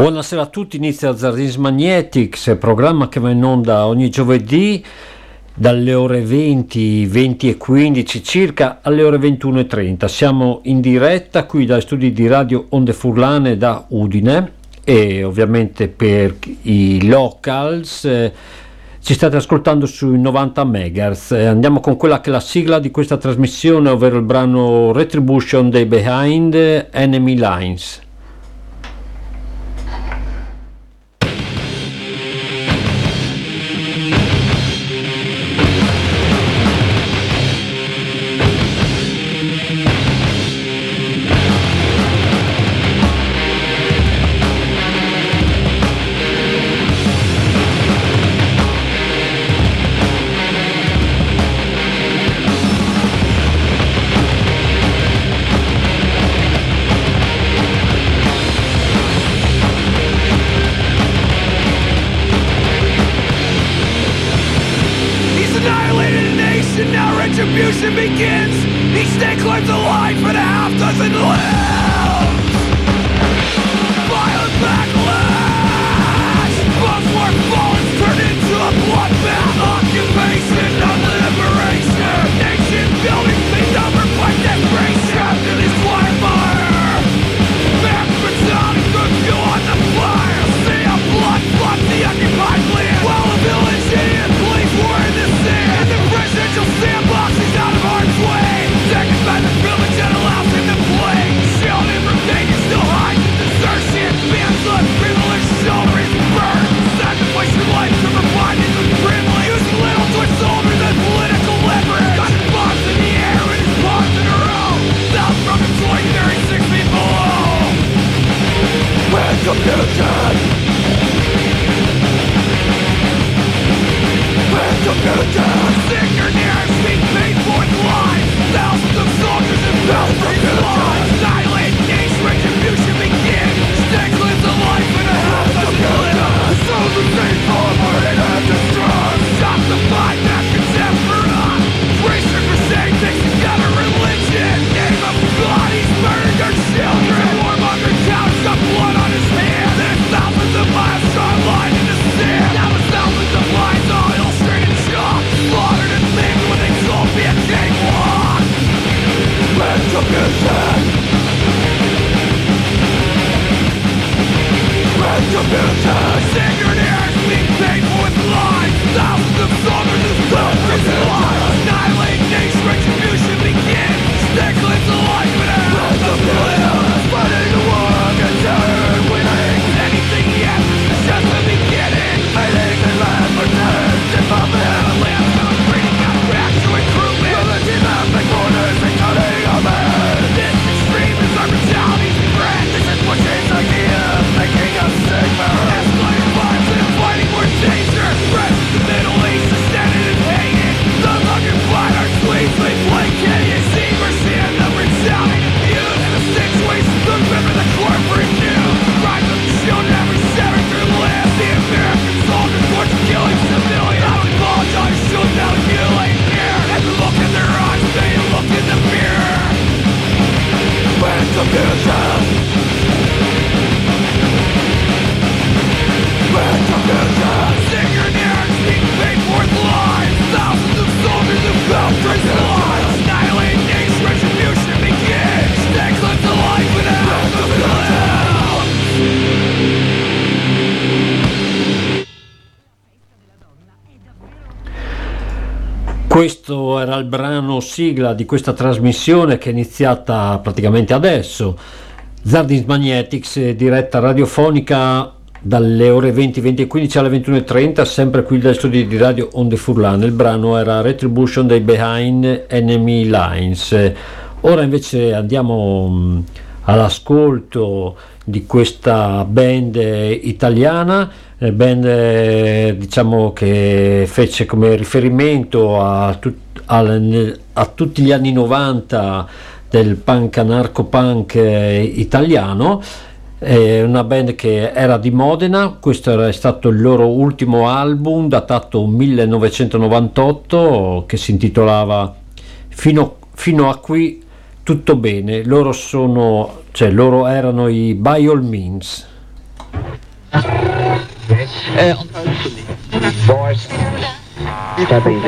Buonasera a tutti, inizia Zardins Magnetics, programma che va in onda ogni giovedì dalle ore 20, 20 e 15 circa alle ore 21 e 30. Siamo in diretta qui dai studi di Radio Onde Furlane da Udine e ovviamente per i locals eh, ci state ascoltando sui 90 MHz. Eh, andiamo con quella che è la sigla di questa trasmissione, ovvero il brano Retribution dei Behind Enemy Lines. Sigla di questa trasmissione che è iniziata praticamente adesso. Zardins Magnetics, diretta radiofonica dalle ore 20, 20 e 15 alle 21.30, sempre qui dal studio di radio Onde Furlane. Il brano era Retribution dei Behind Enemy Lines. Ora invece andiamo mm, all'ascolto di questa band italiana band eh, diciamo che fece come riferimento a, tut, a, tutti gli anni 90 del punk anarco punk eh, italiano. È una band che era di Modena. Questo era stato il loro ultimo album datato 1998 che si intitolava fino, fino a qui tutto bene. Loro sono cioè loro erano i By All Means. Eh, Está bien.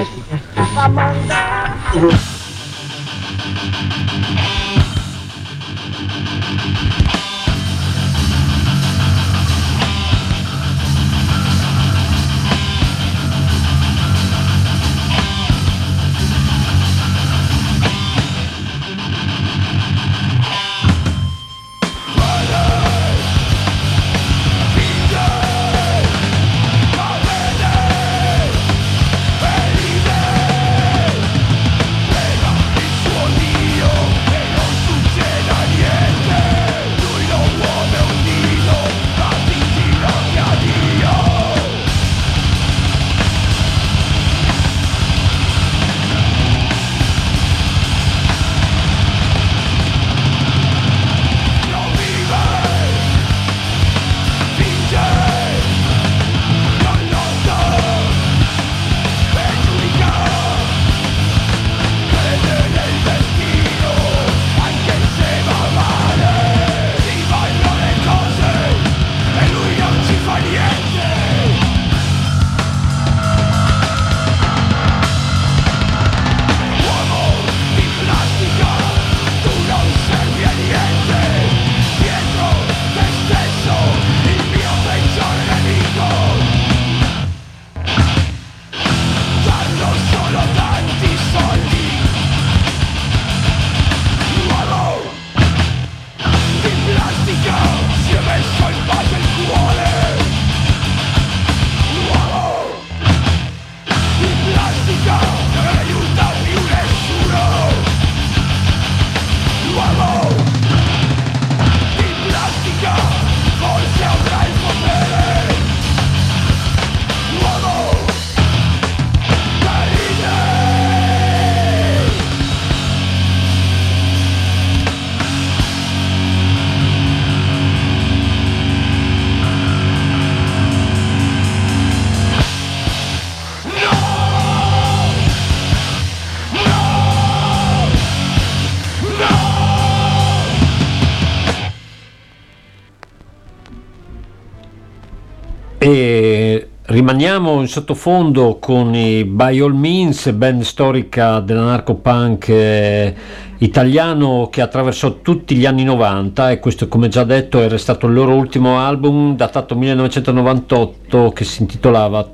Rimaniamo in sottofondo con i By All Means, band storica dell'anarco-punk eh, italiano che attraversò tutti gli anni 90 e questo come già detto era stato il loro ultimo album datato 1998 che si intitolava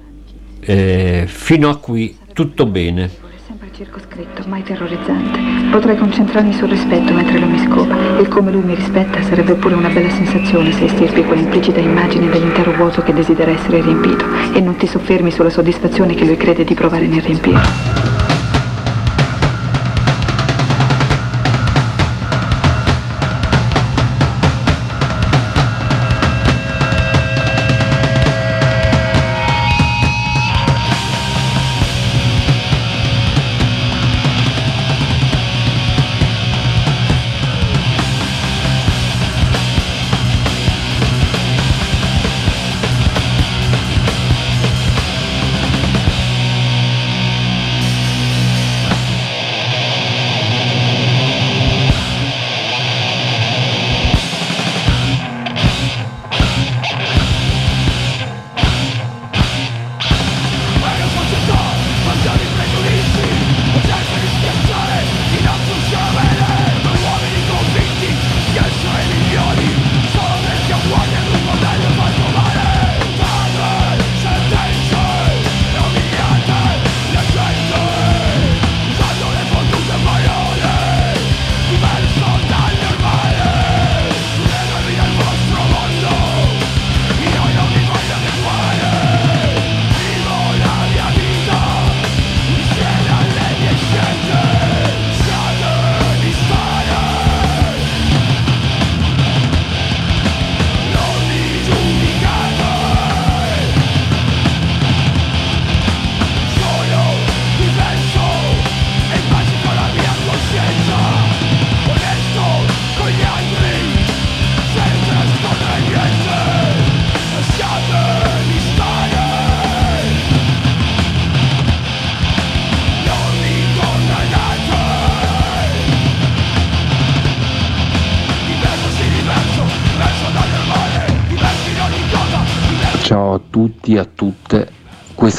eh, Fino a qui tutto bene circoscritto, mai terrorizzante. Potrei concentrarmi sul rispetto mentre lui mi scopa. E come lui mi rispetta sarebbe pure una bella sensazione se estirpi quell'implicita immagine dell'intero vuoto che desidera essere riempito e non ti soffermi sulla soddisfazione che lui crede di provare nel riempire.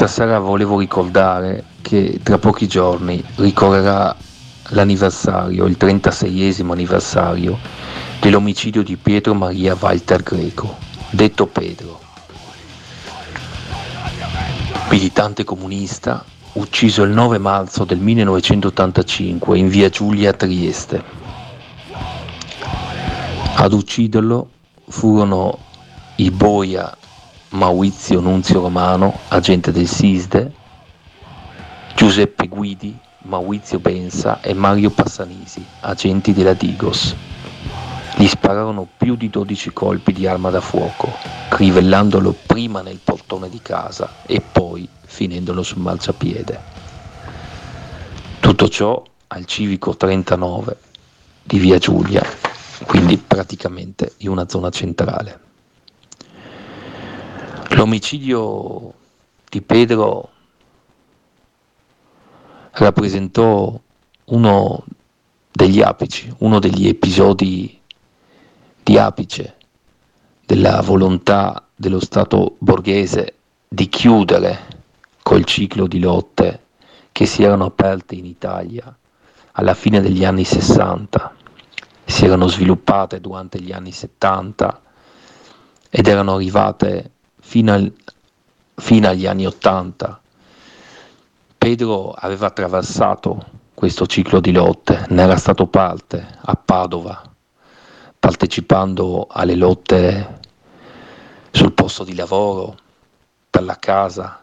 Sera volevo ricordare che tra pochi giorni ricorrerà l'anniversario, il 36esimo anniversario dell'omicidio di Pietro Maria Walter Greco, detto Pedro. Militante comunista, ucciso il 9 marzo del 1985 in via Giulia a Trieste. Ad ucciderlo furono il boia Maurizio Nunzio Romano, agente del SISDE, Giuseppe Guidi, Maurizio Bensa e Mario Passanisi, agenti della Digos. Gli spararono più di 12 colpi di arma da fuoco, crivellandolo prima nel portone di casa e poi finendolo sul marciapiede. Tutto ciò al civico 39 di via Giulia, quindi praticamente in una zona centrale. L'omicidio di Pedro rappresentò uno degli apici, uno degli episodi di apice della volontà dello Stato borghese di chiudere col ciclo di lotte che si erano aperte in Italia alla fine degli anni 60, si erano sviluppate durante gli anni 70 ed erano arrivate fino, al, fino agli anni 80. Pedro aveva attraversato questo ciclo di lotte, ne era stato parte a Padova, partecipando alle lotte sul posto di lavoro, per la casa,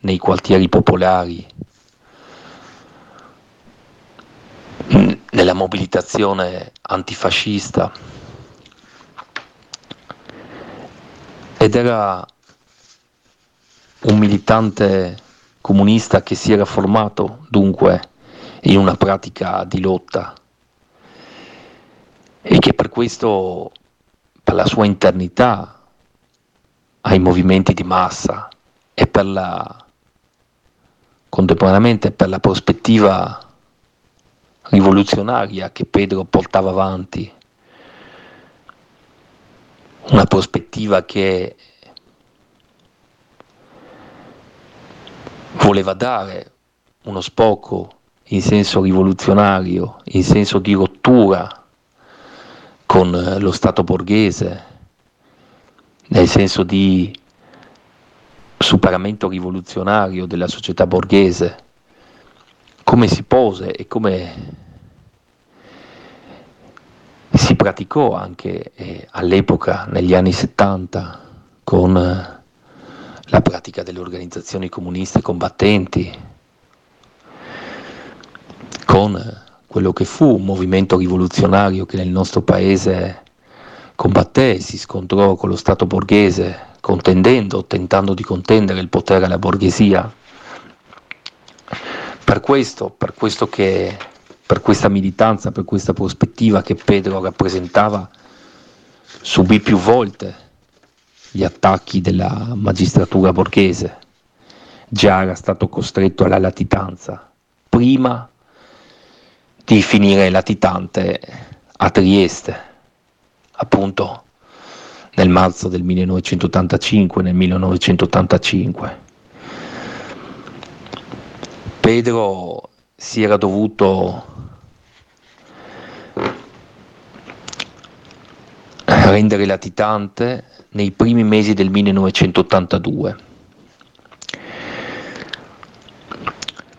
nei quartieri popolari, nella mobilitazione antifascista ed era un militante comunista che si era formato dunque in una pratica di lotta. E che per questo, per la sua internità ai movimenti di massa e per la contemporaneamente per la prospettiva rivoluzionaria che Pedro portava avanti, una prospettiva che voleva dare uno spocco in senso rivoluzionario, in senso di rottura con lo Stato borghese, nel senso di superamento rivoluzionario della società borghese, come si pose e come si praticò anche eh, all'epoca, negli anni 70, con eh, la pratica delle organizzazioni comuniste combattenti, con quello che fu un movimento rivoluzionario che nel nostro paese combatté e si scontrò con lo Stato borghese contendendo, tentando di contendere il potere alla borghesia. Per questo, per questo che, per questa militanza, per questa prospettiva che Pedro rappresentava, subì più volte gli attacchi della magistratura borghese. Già era stato costretto alla latitanza, prima di finire latitante a Trieste, appunto nel marzo del 1985, nel 1985. Pedro si era dovuto rendere latitante nei primi mesi del 1982,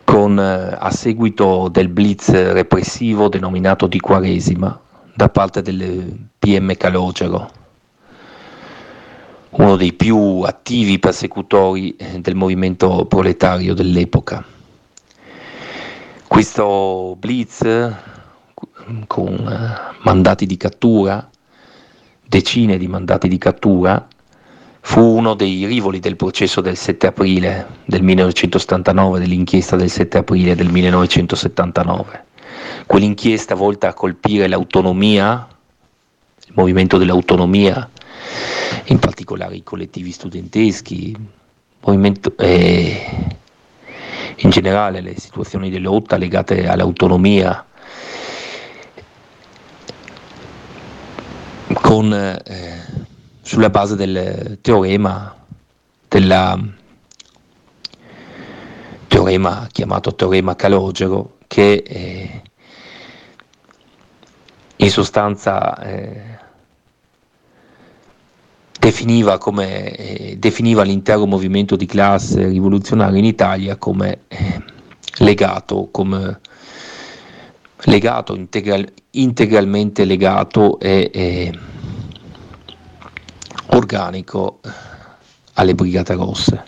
con, eh, a seguito del blitz repressivo denominato di Quaresima da parte del PM Calogero uno dei più attivi persecutori eh, del movimento proletario dell'epoca. Questo blitz con eh, mandati di cattura, decine di mandati di cattura, fu uno dei rivoli del processo del 7 aprile del 1979, dell'inchiesta del 7 aprile del 1979. Quell'inchiesta volta a colpire l'autonomia, il movimento dell'autonomia in particolare i collettivi studenteschi, eh, in generale le situazioni di lotta legate all'autonomia, con, eh, sulla base del teorema del teorema chiamato teorema Calogero che eh, in sostanza eh, definiva, come, eh, definiva, l'intero movimento di classe rivoluzionario in Italia come eh, legato, come legato integral, integralmente legato e, e organico alle Brigate Rosse.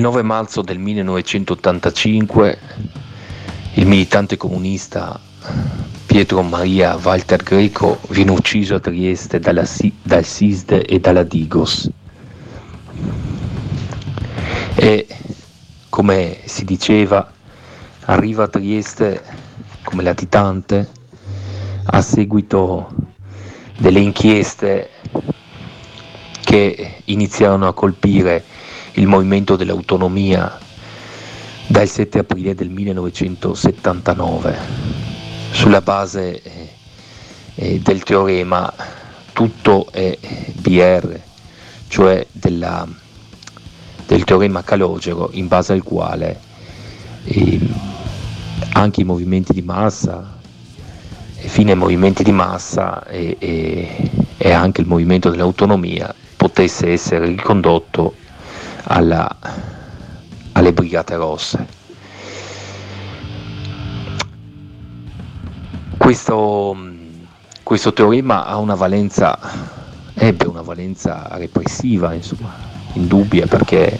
Il 9 marzo del 1985 il militante comunista Pietro Maria Walter Greco viene ucciso a Trieste dalla, dal SISD e dalla Digos. E come si diceva, arriva a Trieste come latitante a seguito delle inchieste che iniziarono a colpire il movimento dell'autonomia dal 7 aprile del 1979 sulla base eh, eh, del teorema tutto è BR, cioè della, del teorema calogero in base al quale eh, anche i movimenti di massa fine ai movimenti di massa e, e, e anche il movimento dell'autonomia potesse essere ricondotto alla, alle Brigate Rosse. Questo, questo teorema ha una valenza, ebbe una valenza repressiva, insomma, indubbia, perché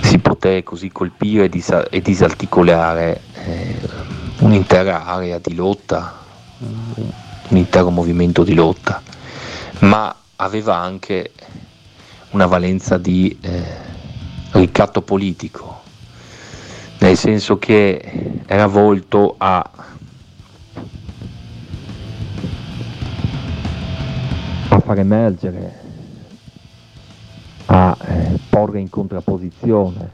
si poté così colpire e disarticolare eh, un'intera area di lotta, un intero movimento di lotta, ma aveva anche una valenza di eh, ricatto politico, nel senso che era volto a a far emergere, a eh, porre in contrapposizione,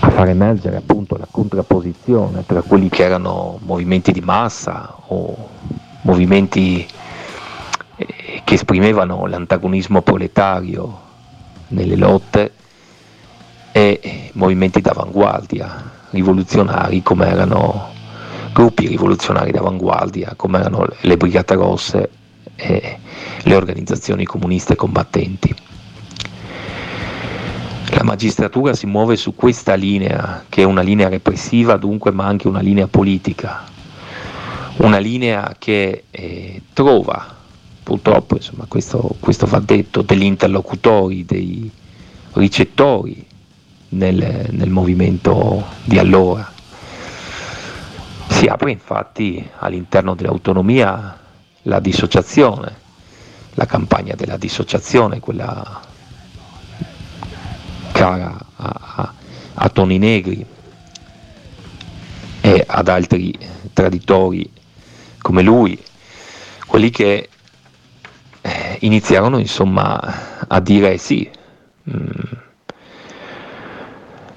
a far emergere appunto la contrapposizione tra quelli che erano movimenti di massa o movimenti che esprimevano l'antagonismo proletario nelle lotte e movimenti d'avanguardia rivoluzionari come erano gruppi rivoluzionari d'avanguardia come erano le Brigate Rosse e le organizzazioni comuniste combattenti. La magistratura si muove su questa linea, che è una linea repressiva dunque, ma anche una linea politica, una linea che eh, trova purtroppo insomma, questo, questo, va detto, degli interlocutori, dei ricettori nel, nel movimento di allora. Si apre infatti all'interno dell'autonomia la dissociazione la campagna della dissociazione, quella cara a, a, a Toni Negri e ad altri traditori come lui, quelli che eh, iniziarono insomma a dire sì. Mh, mm,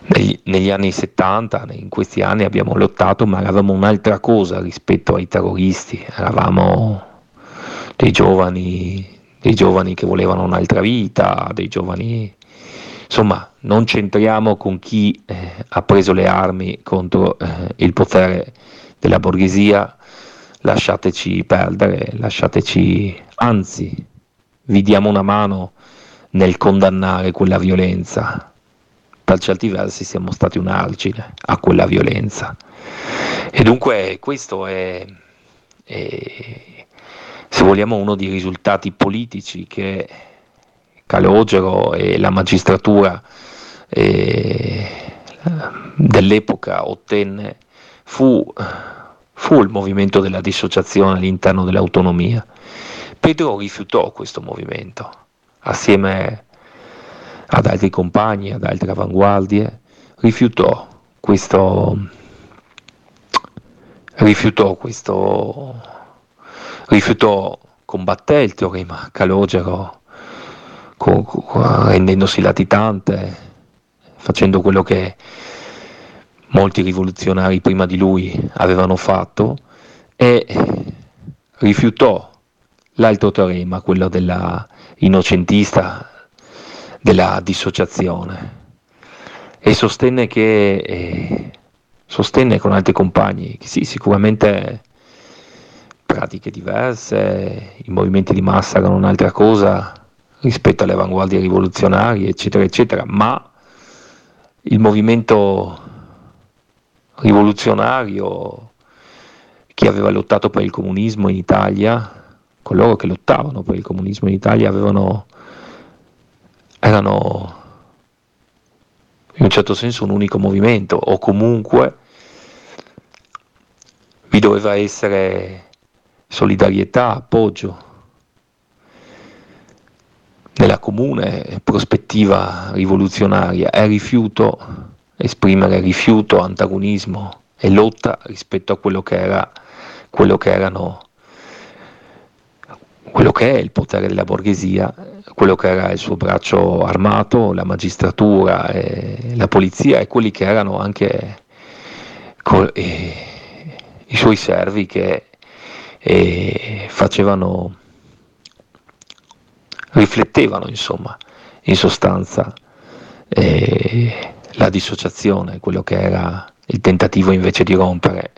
negli, negli, anni 70, in questi anni abbiamo lottato, ma eravamo un'altra cosa rispetto ai terroristi, eravamo dei giovani, dei giovani che volevano un'altra vita, dei giovani insomma non c'entriamo con chi eh, ha preso le armi contro eh, il potere della borghesia, lasciateci perdere, lasciateci, anzi, vi diamo una mano nel condannare quella violenza. Per certi versi siamo stati un argine a quella violenza. E dunque questo è, è se vogliamo, uno dei risultati politici che Calogero e la magistratura eh, dell'epoca ottenne fu, fu il movimento della dissociazione all'interno dell'autonomia. Pedro rifiutò questo movimento assieme ad altri compagni, ad altre avanguardie, rifiutò questo, rifiutò questo, rifiutò, combatté il teorema Calogero rendendosi latitante, facendo quello che molti rivoluzionari prima di lui avevano fatto e rifiutò l'altro teorema, quello della innocentista, della dissociazione. E sostenne che eh, sostenne con altri compagni che sì, sicuramente pratiche diverse, i movimenti di massa erano un'altra cosa, rispetto alle avanguardie rivoluzionarie, eccetera, eccetera, ma il movimento rivoluzionario che aveva lottato per il comunismo in Italia, coloro che lottavano per il comunismo in Italia avevano, erano in un certo senso un unico movimento o comunque vi doveva essere solidarietà, appoggio nella comune prospettiva rivoluzionaria. È rifiuto, esprimere rifiuto, antagonismo e lotta rispetto a quello che era quello che erano quello che è il potere della borghesia, quello che era il suo braccio armato, la magistratura, la polizia e quelli che erano anche eh, i suoi servi che eh, facevano riflettevano insomma in sostanza eh, la dissociazione, quello che era il tentativo invece di rompere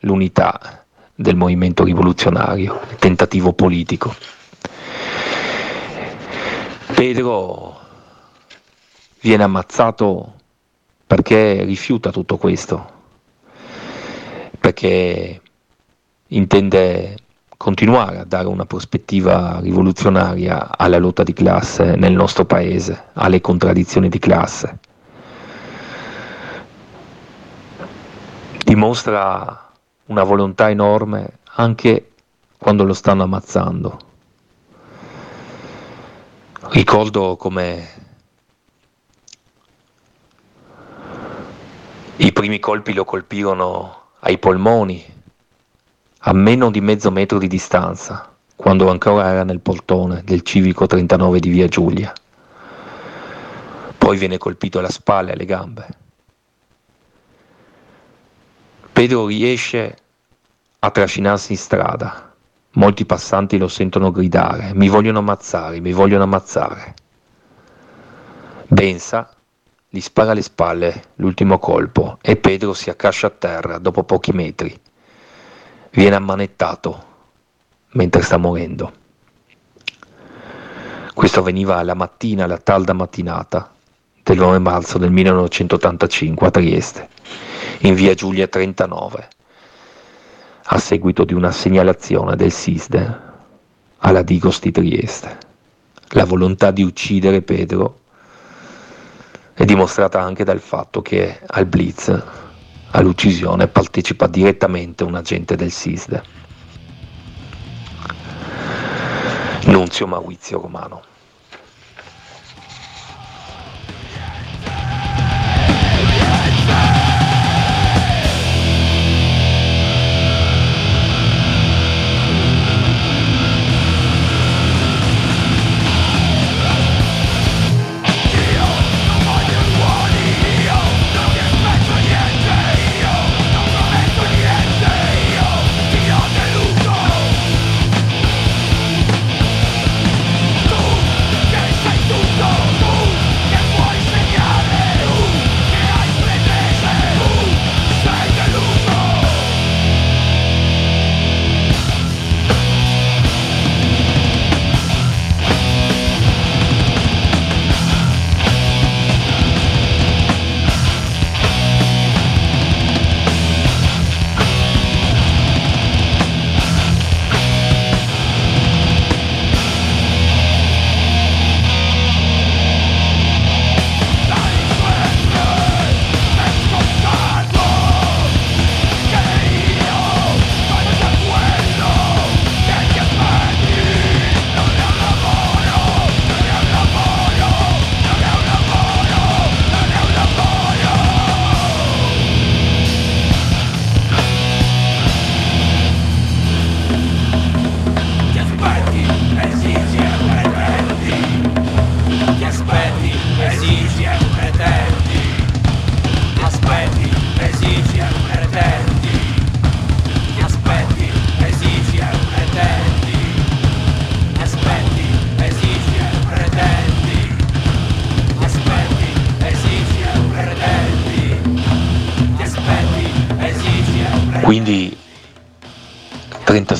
l'unità del movimento rivoluzionario, tentativo politico. Pedro viene ammazzato perché rifiuta tutto questo, perché intende continuare a dare una prospettiva rivoluzionaria alla lotta di classe nel nostro paese, alle contraddizioni di classe. Dimostra una volontà enorme anche quando lo stanno ammazzando. Ricordo come i primi colpi lo colpirono ai polmoni a meno di mezzo metro di distanza, quando ancora era nel portone del civico 39 di via Giulia. Poi viene colpito alla spalla e alle gambe. Pedro riesce a trascinarsi in strada. Molti passanti lo sentono gridare, mi vogliono ammazzare, mi vogliono ammazzare. Bensa gli spara alle spalle l'ultimo colpo e Pedro si accascia a terra dopo pochi metri viene ammanettato mentre sta morendo. Questo avveniva la mattina, la tarda mattinata del 9 marzo del 1985 a Trieste, in via Giulia 39, a seguito di una segnalazione del SISDE alla Digos di Trieste. La volontà di uccidere Pedro è dimostrata anche dal fatto che al Blitz All'uccisione partecipa direttamente un agente del SISDE. Nunzio Maurizio Romano.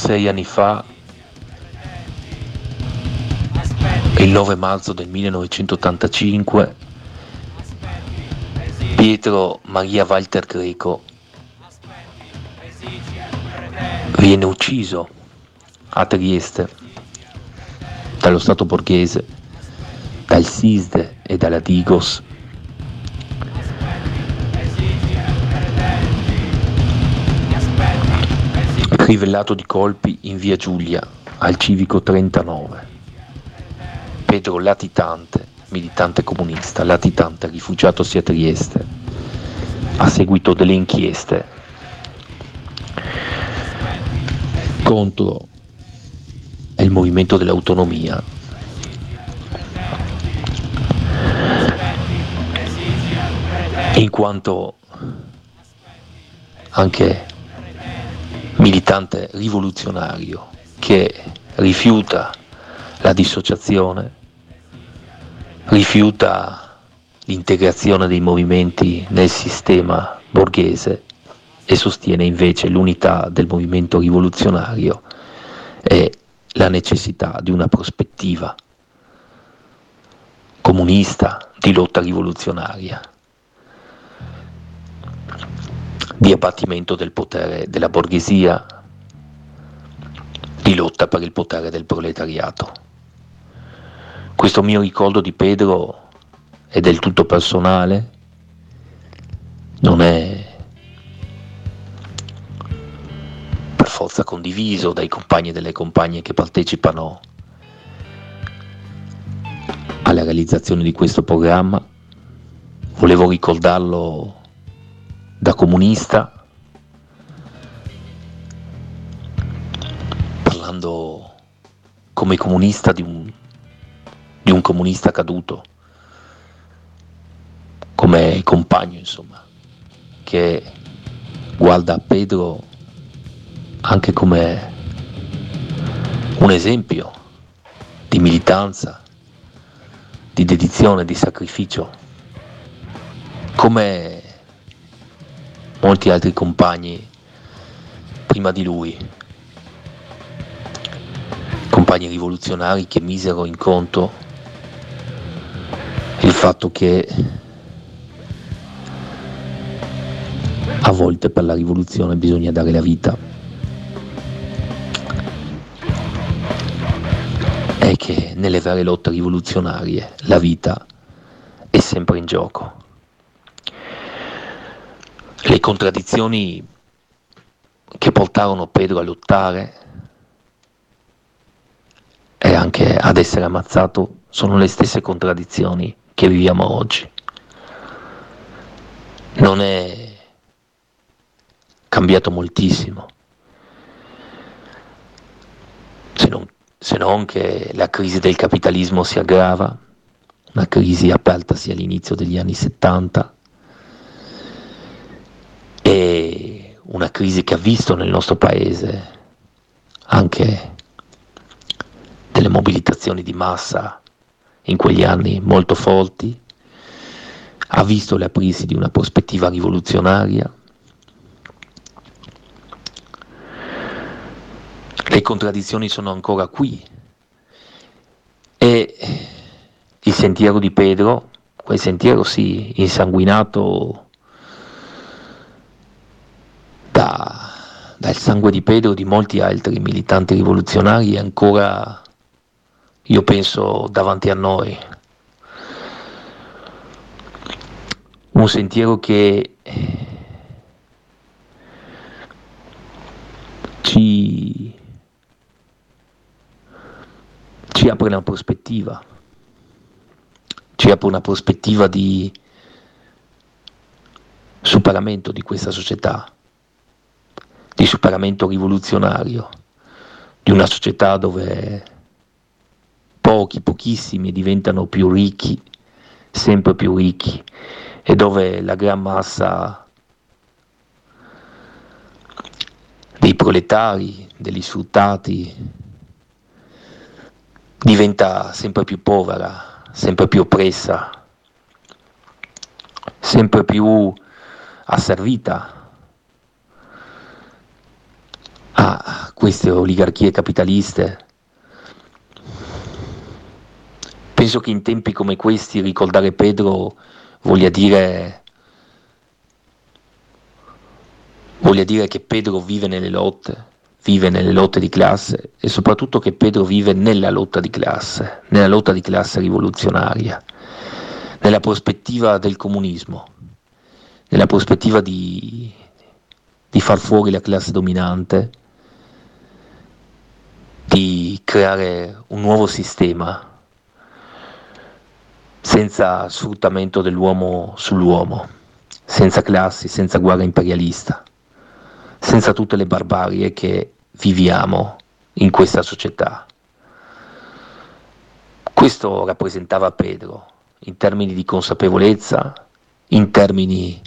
36 anni fa, il 9 marzo del 1985, Pietro Maria Walter Greco viene ucciso a Trieste dallo Stato borghese, dal SISDE e dalla Digos crivellato di colpi in via Giulia, al civico 39. Pedro Latitante, militante comunista, latitante rifugiatosi a Trieste, a seguito delle inchieste contro il movimento dell'autonomia. In quanto anche militante rivoluzionario che rifiuta la dissociazione, rifiuta l'integrazione dei movimenti nel sistema borghese e sostiene invece l'unità del movimento rivoluzionario e la necessità di una prospettiva comunista di lotta rivoluzionaria di abbattimento del potere della borghesia, di lotta per il potere del proletariato. Questo mio ricordo di Pedro è del tutto personale, non è per forza condiviso dai compagni e dalle compagne che partecipano alla realizzazione di questo programma. Volevo ricordarlo da comunista, parlando come comunista di un, di un comunista caduto, come compagno insomma, che guarda Pedro anche come un esempio di militanza, di dedizione, di sacrificio, come molti altri compagni prima di lui, compagni rivoluzionari che misero in conto il fatto che a volte per la rivoluzione bisogna dare la vita. E che nelle vere lotte rivoluzionarie la vita è sempre in gioco le contraddizioni che portarono Pedro a lottare e anche ad essere ammazzato sono le stesse contraddizioni che viviamo oggi. Non è cambiato moltissimo, se non, se non che la crisi del capitalismo si aggrava, una crisi apertasi all'inizio degli anni 70 e una crisi che ha visto nel nostro paese anche delle mobilitazioni di massa in quegli anni molto forti, ha visto l'aprirsi di una prospettiva rivoluzionaria. Le contraddizioni sono ancora qui e il sentiero di Pedro, quel sentiero sì, insanguinato da, dal sangue di Pedro di molti altri militanti rivoluzionari, è ancora io penso davanti a noi. Un sentiero che ci, ci apre una prospettiva, ci apre una prospettiva di superamento di questa società, di superamento rivoluzionario, di una società dove pochi, pochissimi diventano più ricchi, sempre più ricchi, e dove la gran massa dei proletari, degli sfruttati, diventa sempre più povera, sempre più oppressa, sempre più asservita a queste oligarchie capitaliste. Penso che in tempi come questi ricordare Pedro voglia dire, voglia dire che Pedro vive nelle lotte, vive nelle lotte di classe e soprattutto che Pedro vive nella lotta di classe, nella lotta di classe rivoluzionaria, nella prospettiva del comunismo, nella prospettiva di, di far fuori la classe dominante, di creare un nuovo sistema senza sfruttamento dell'uomo sull'uomo, senza classi, senza guerra imperialista, senza tutte le barbarie che viviamo in questa società. Questo rappresentava Pedro in termini di consapevolezza, in termini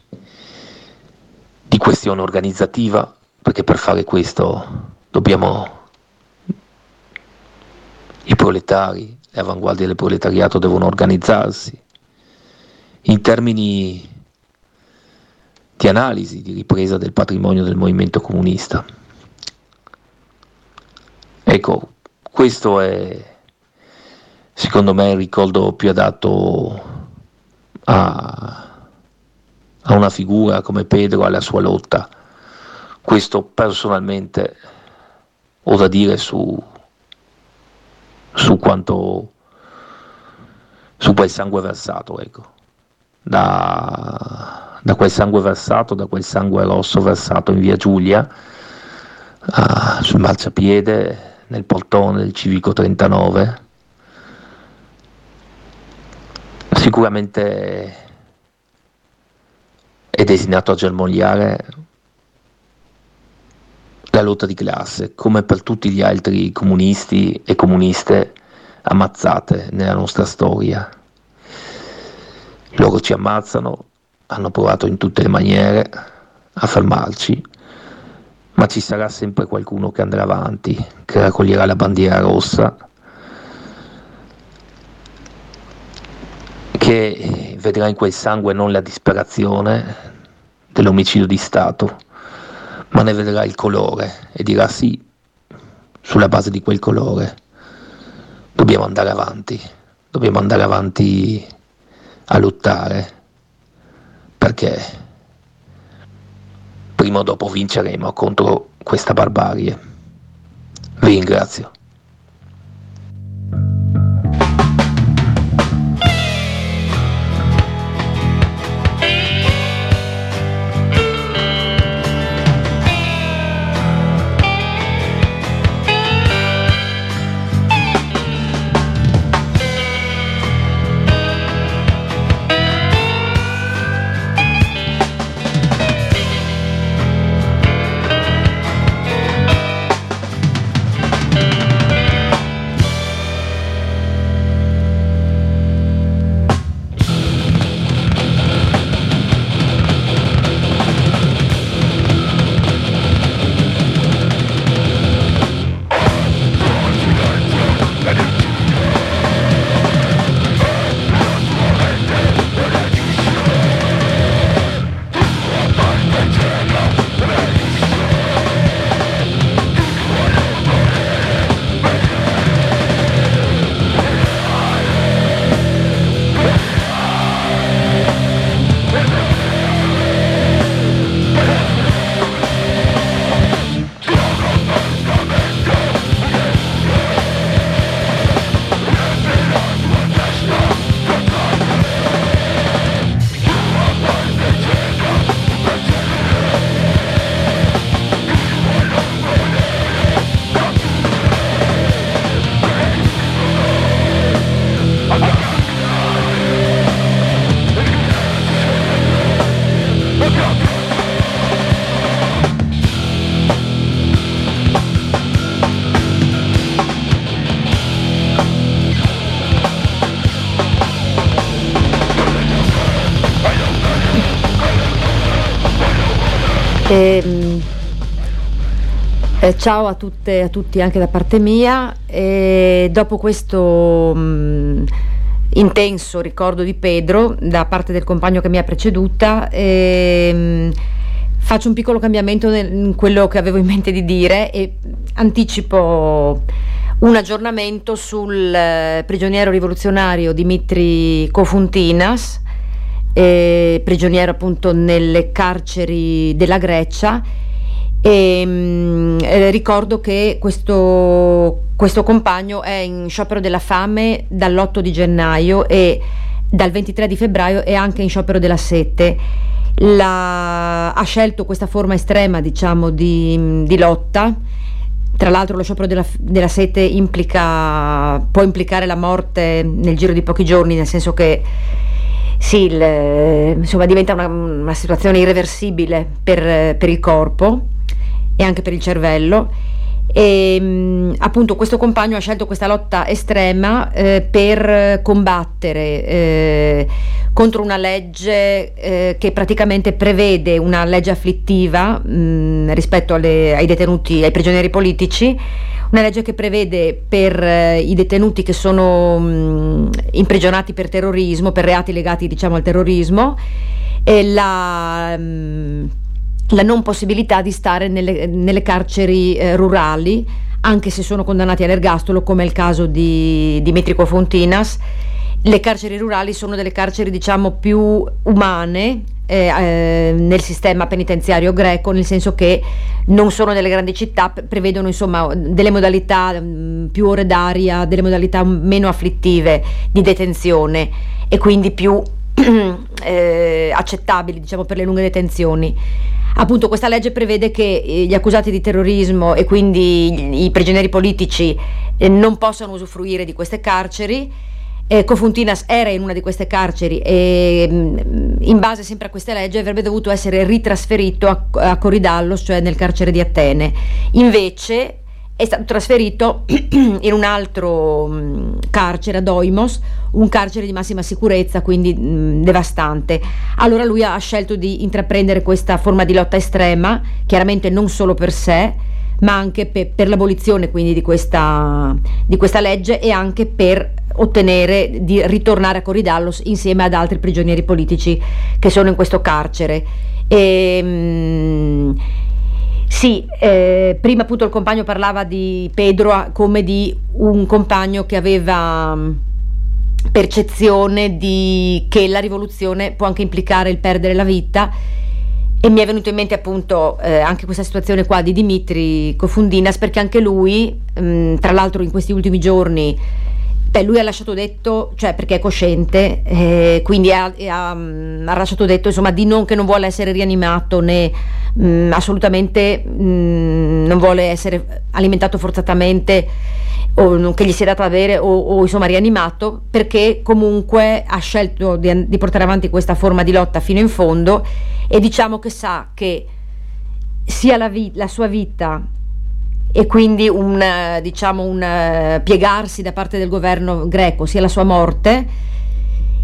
di questione organizzativa, perché per fare questo dobbiamo i proletari, le avanguardie del proletariato devono organizzarsi in termini di analisi, di ripresa del patrimonio del movimento comunista. Ecco, questo è secondo me il ricordo più adatto a, a una figura come Pedro alla sua lotta. Questo personalmente ho da dire su, su quanto su quel sangue versato, ecco. Da, da, quel sangue versato, da quel sangue rosso versato in via Giulia, uh, sul marciapiede, nel portone del civico 39. Sicuramente è destinato a germogliare la lotta di classe, come per tutti gli altri comunisti e comuniste ammazzate nella nostra storia. Loro ci ammazzano, hanno provato in tutte le maniere a fermarci, ma ci sarà sempre qualcuno che andrà avanti, che raccoglierà la bandiera rossa, che vedrà in quel sangue non la disperazione dell'omicidio di Stato, ma ne vedrà il colore e dirà sì, sulla base di quel colore dobbiamo andare avanti, dobbiamo andare avanti a lottare perché prima o dopo vinceremo contro questa barbarie. Vi ringrazio. Ciao a tutte e a tutti anche da parte mia. E dopo questo mh, mm, intenso ricordo di Pedro da parte del compagno che mi ha preceduta, e, mh, mm, faccio un piccolo cambiamento in quello che avevo in mente di dire e anticipo un aggiornamento sul eh, prigioniero rivoluzionario Dimitri Kofuntinas, eh, prigioniero appunto nelle carceri della Grecia e mh, mm, eh, ricordo che questo, questo compagno è in sciopero della fame dall'8 di gennaio e dal 23 di febbraio è anche in sciopero della sete. La, ha scelto questa forma estrema diciamo, di, di, lotta. Tra l'altro lo sciopero della, della sete implica, può implicare la morte nel giro di pochi giorni, nel senso che sì, il, insomma, diventa una, una situazione irreversibile per, per il corpo e anche per il cervello. E mh, appunto questo compagno ha scelto questa lotta estrema eh, per combattere eh, contro una legge eh, che praticamente prevede una legge afflittiva mh, rispetto alle, ai detenuti, ai prigionieri politici, una legge che prevede per eh, i detenuti che sono mh, imprigionati per terrorismo, per reati legati diciamo al terrorismo, la la non possibilità di stare nelle, nelle carceri eh, rurali, anche se sono condannati all'ergastolo, come è il caso di Dimitrico Fontinas. Le carceri rurali sono delle carceri, diciamo, più umane eh, eh, nel sistema penitenziario greco, nel senso che non sono delle grandi città, prevedono insomma delle modalità mh, mm, più ore d'aria, delle modalità meno afflittive di detenzione e quindi più eh, accettabili, diciamo, per le lunghe detenzioni. Appunto questa legge prevede che eh, gli accusati di terrorismo e quindi i prigionieri politici eh, non possano usufruire di queste carceri. Eh, Cofuntinas era in una di queste carceri e mm, in base sempre a queste leggi avrebbe dovuto essere ritrasferito a, a cioè nel carcere di Atene. Invece è stato trasferito in un altro mm, carcere ad Oimos, un carcere di massima sicurezza, quindi mm, devastante. Allora lui ha scelto di intraprendere questa forma di lotta estrema, chiaramente non solo per sé, ma anche per, per l'abolizione quindi di questa, di questa, legge e anche per ottenere di ritornare a Coridallos insieme ad altri prigionieri politici che sono in questo carcere. E, mh, mm, sì, eh, prima appunto il compagno parlava di Pedro come di un compagno che aveva mm, percezione di che la rivoluzione può anche implicare il perdere la vita. E mi è venuto in mente appunto eh, anche questa situazione qua di Dimitri Cofundinas perché anche lui, mh, mm, tra l'altro in questi ultimi giorni, beh, lui ha lasciato detto, cioè perché è cosciente, eh, quindi ha, ha, mm, ha, lasciato detto insomma di non che non vuole essere rianimato né mh, mm, assolutamente mh, non vuole essere alimentato forzatamente o che gli sia dato avere o, o, insomma rianimato perché comunque ha scelto di, di, portare avanti questa forma di lotta fino in fondo e diciamo che sa che sia la, la sua vita e quindi un, diciamo, un piegarsi da parte del governo greco sia la sua morte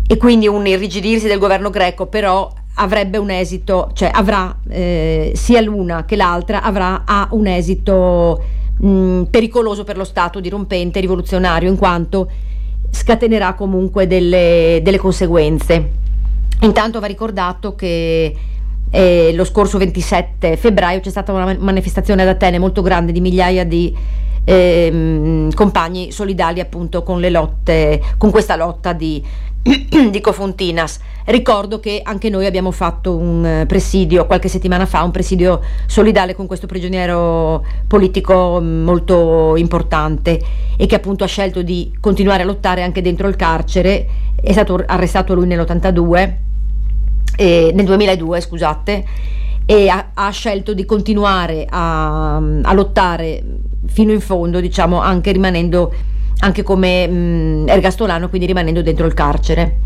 e quindi un irrigidirsi del governo greco però avrebbe un esito, cioè avrà eh, sia l'una che l'altra avrà ha un esito mh, mm, pericoloso per lo Stato, dirompente, rivoluzionario, in quanto scatenerà comunque delle, delle conseguenze. Intanto va ricordato che eh, lo scorso 27 febbraio c'è stata una manifestazione ad Atene molto grande di migliaia di eh, compagni solidali appunto con le lotte, con questa lotta di, di Cofontinas. Ricordo che anche noi abbiamo fatto un eh, presidio qualche settimana fa, un presidio solidale con questo prigioniero politico mm, molto importante e che appunto ha scelto di continuare a lottare anche dentro il carcere. È stato arrestato lui nell'82, eh, nel 2002, scusate, e ha, ha scelto di continuare a, a, lottare fino in fondo, diciamo, anche rimanendo anche come mh, mm, ergastolano, quindi rimanendo dentro il carcere.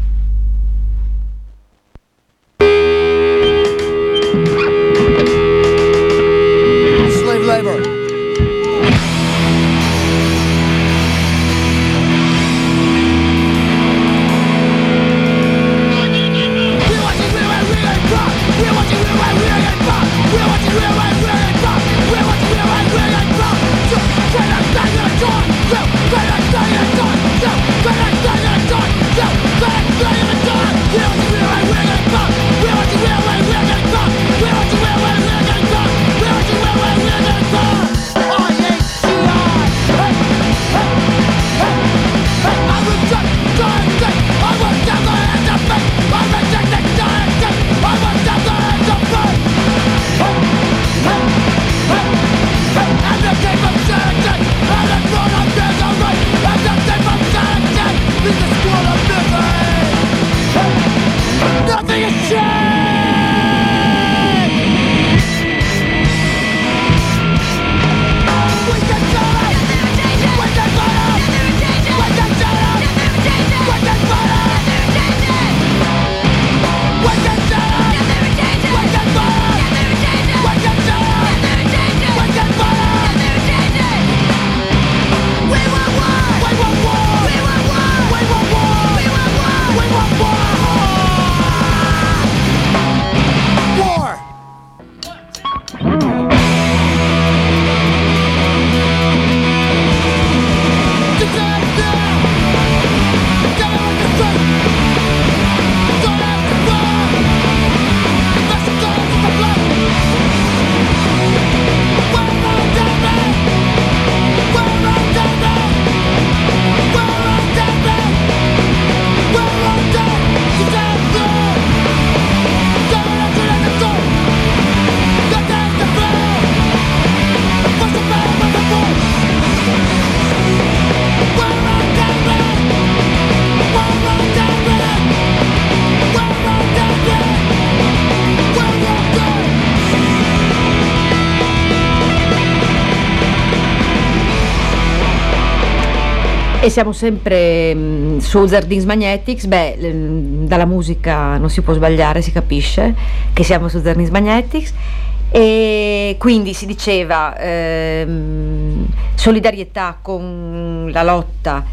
Siamo sempre mh, mm, su Zardins Magnetics, beh, l- mm, dalla musica non si può sbagliare, si capisce che siamo su Zardins Magnetics. E quindi si diceva ehm, solidarietà con la lotta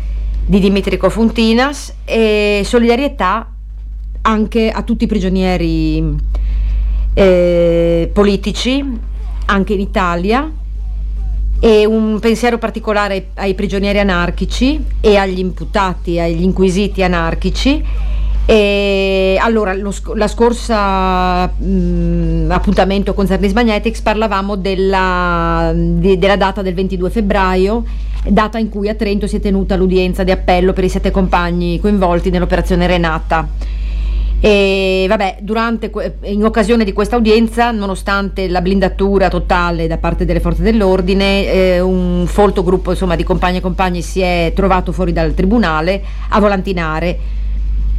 di Dimitri Kofuntinas e solidarietà anche a tutti i prigionieri eh, politici, anche in Italia, e un pensiero particolare ai, ai prigionieri anarchici e agli imputati, agli inquisiti anarchici. E allora, lo, la scorsa mh, appuntamento con Zernis Magnetics parlavamo della, di, della data del 22 febbraio, data in cui a Trento si è tenuta l'udienza di appello per i sette compagni coinvolti nell'operazione Renata e vabbè, durante, in occasione di questa udienza, nonostante la blindatura totale da parte delle forze dell'ordine, eh, un folto gruppo insomma, di compagni e compagni si è trovato fuori dal tribunale a volantinare.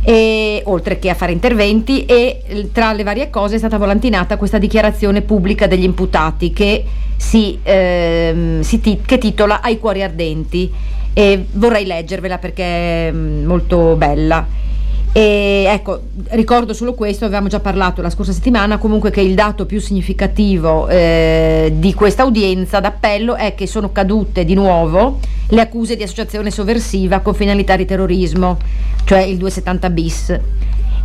E, oltre che a fare interventi e tra le varie cose è stata volantinata questa dichiarazione pubblica degli imputati che, si, ehm, si ti, che titola Ai cuori ardenti e vorrei leggervela perché è mm, molto bella. E ecco, ricordo solo questo, avevamo già parlato la scorsa settimana, comunque che il dato più significativo eh, di questa udienza d'appello è che sono cadute di nuovo le accuse di associazione sovversiva con finalità di terrorismo, cioè il 270 bis.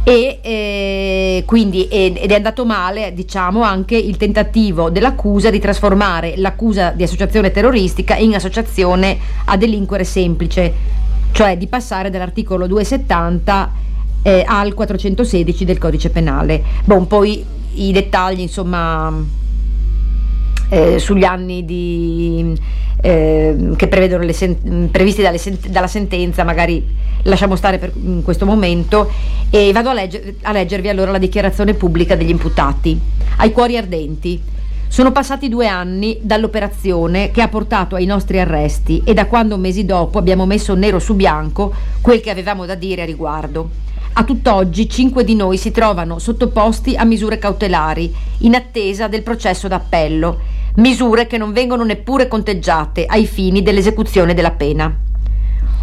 E eh, quindi ed è andato male, diciamo, anche il tentativo dell'accusa di trasformare l'accusa di associazione terroristica in associazione a delinquere semplice, cioè di passare dall'articolo 270 eh, al 416 del codice penale. Bon, poi i dettagli, insomma, eh, sugli anni di, eh, che prevedono le sen- previsti sen- dalla sentenza, magari lasciamo stare per questo momento e vado a, legger- a leggervi allora la dichiarazione pubblica degli imputati. Ai cuori ardenti. Sono passati due anni dall'operazione che ha portato ai nostri arresti e da quando mesi dopo abbiamo messo nero su bianco quel che avevamo da dire a riguardo. A tutt'oggi cinque di noi si trovano sottoposti a misure cautelari in attesa del processo d'appello, misure che non vengono neppure conteggiate ai fini dell'esecuzione della pena.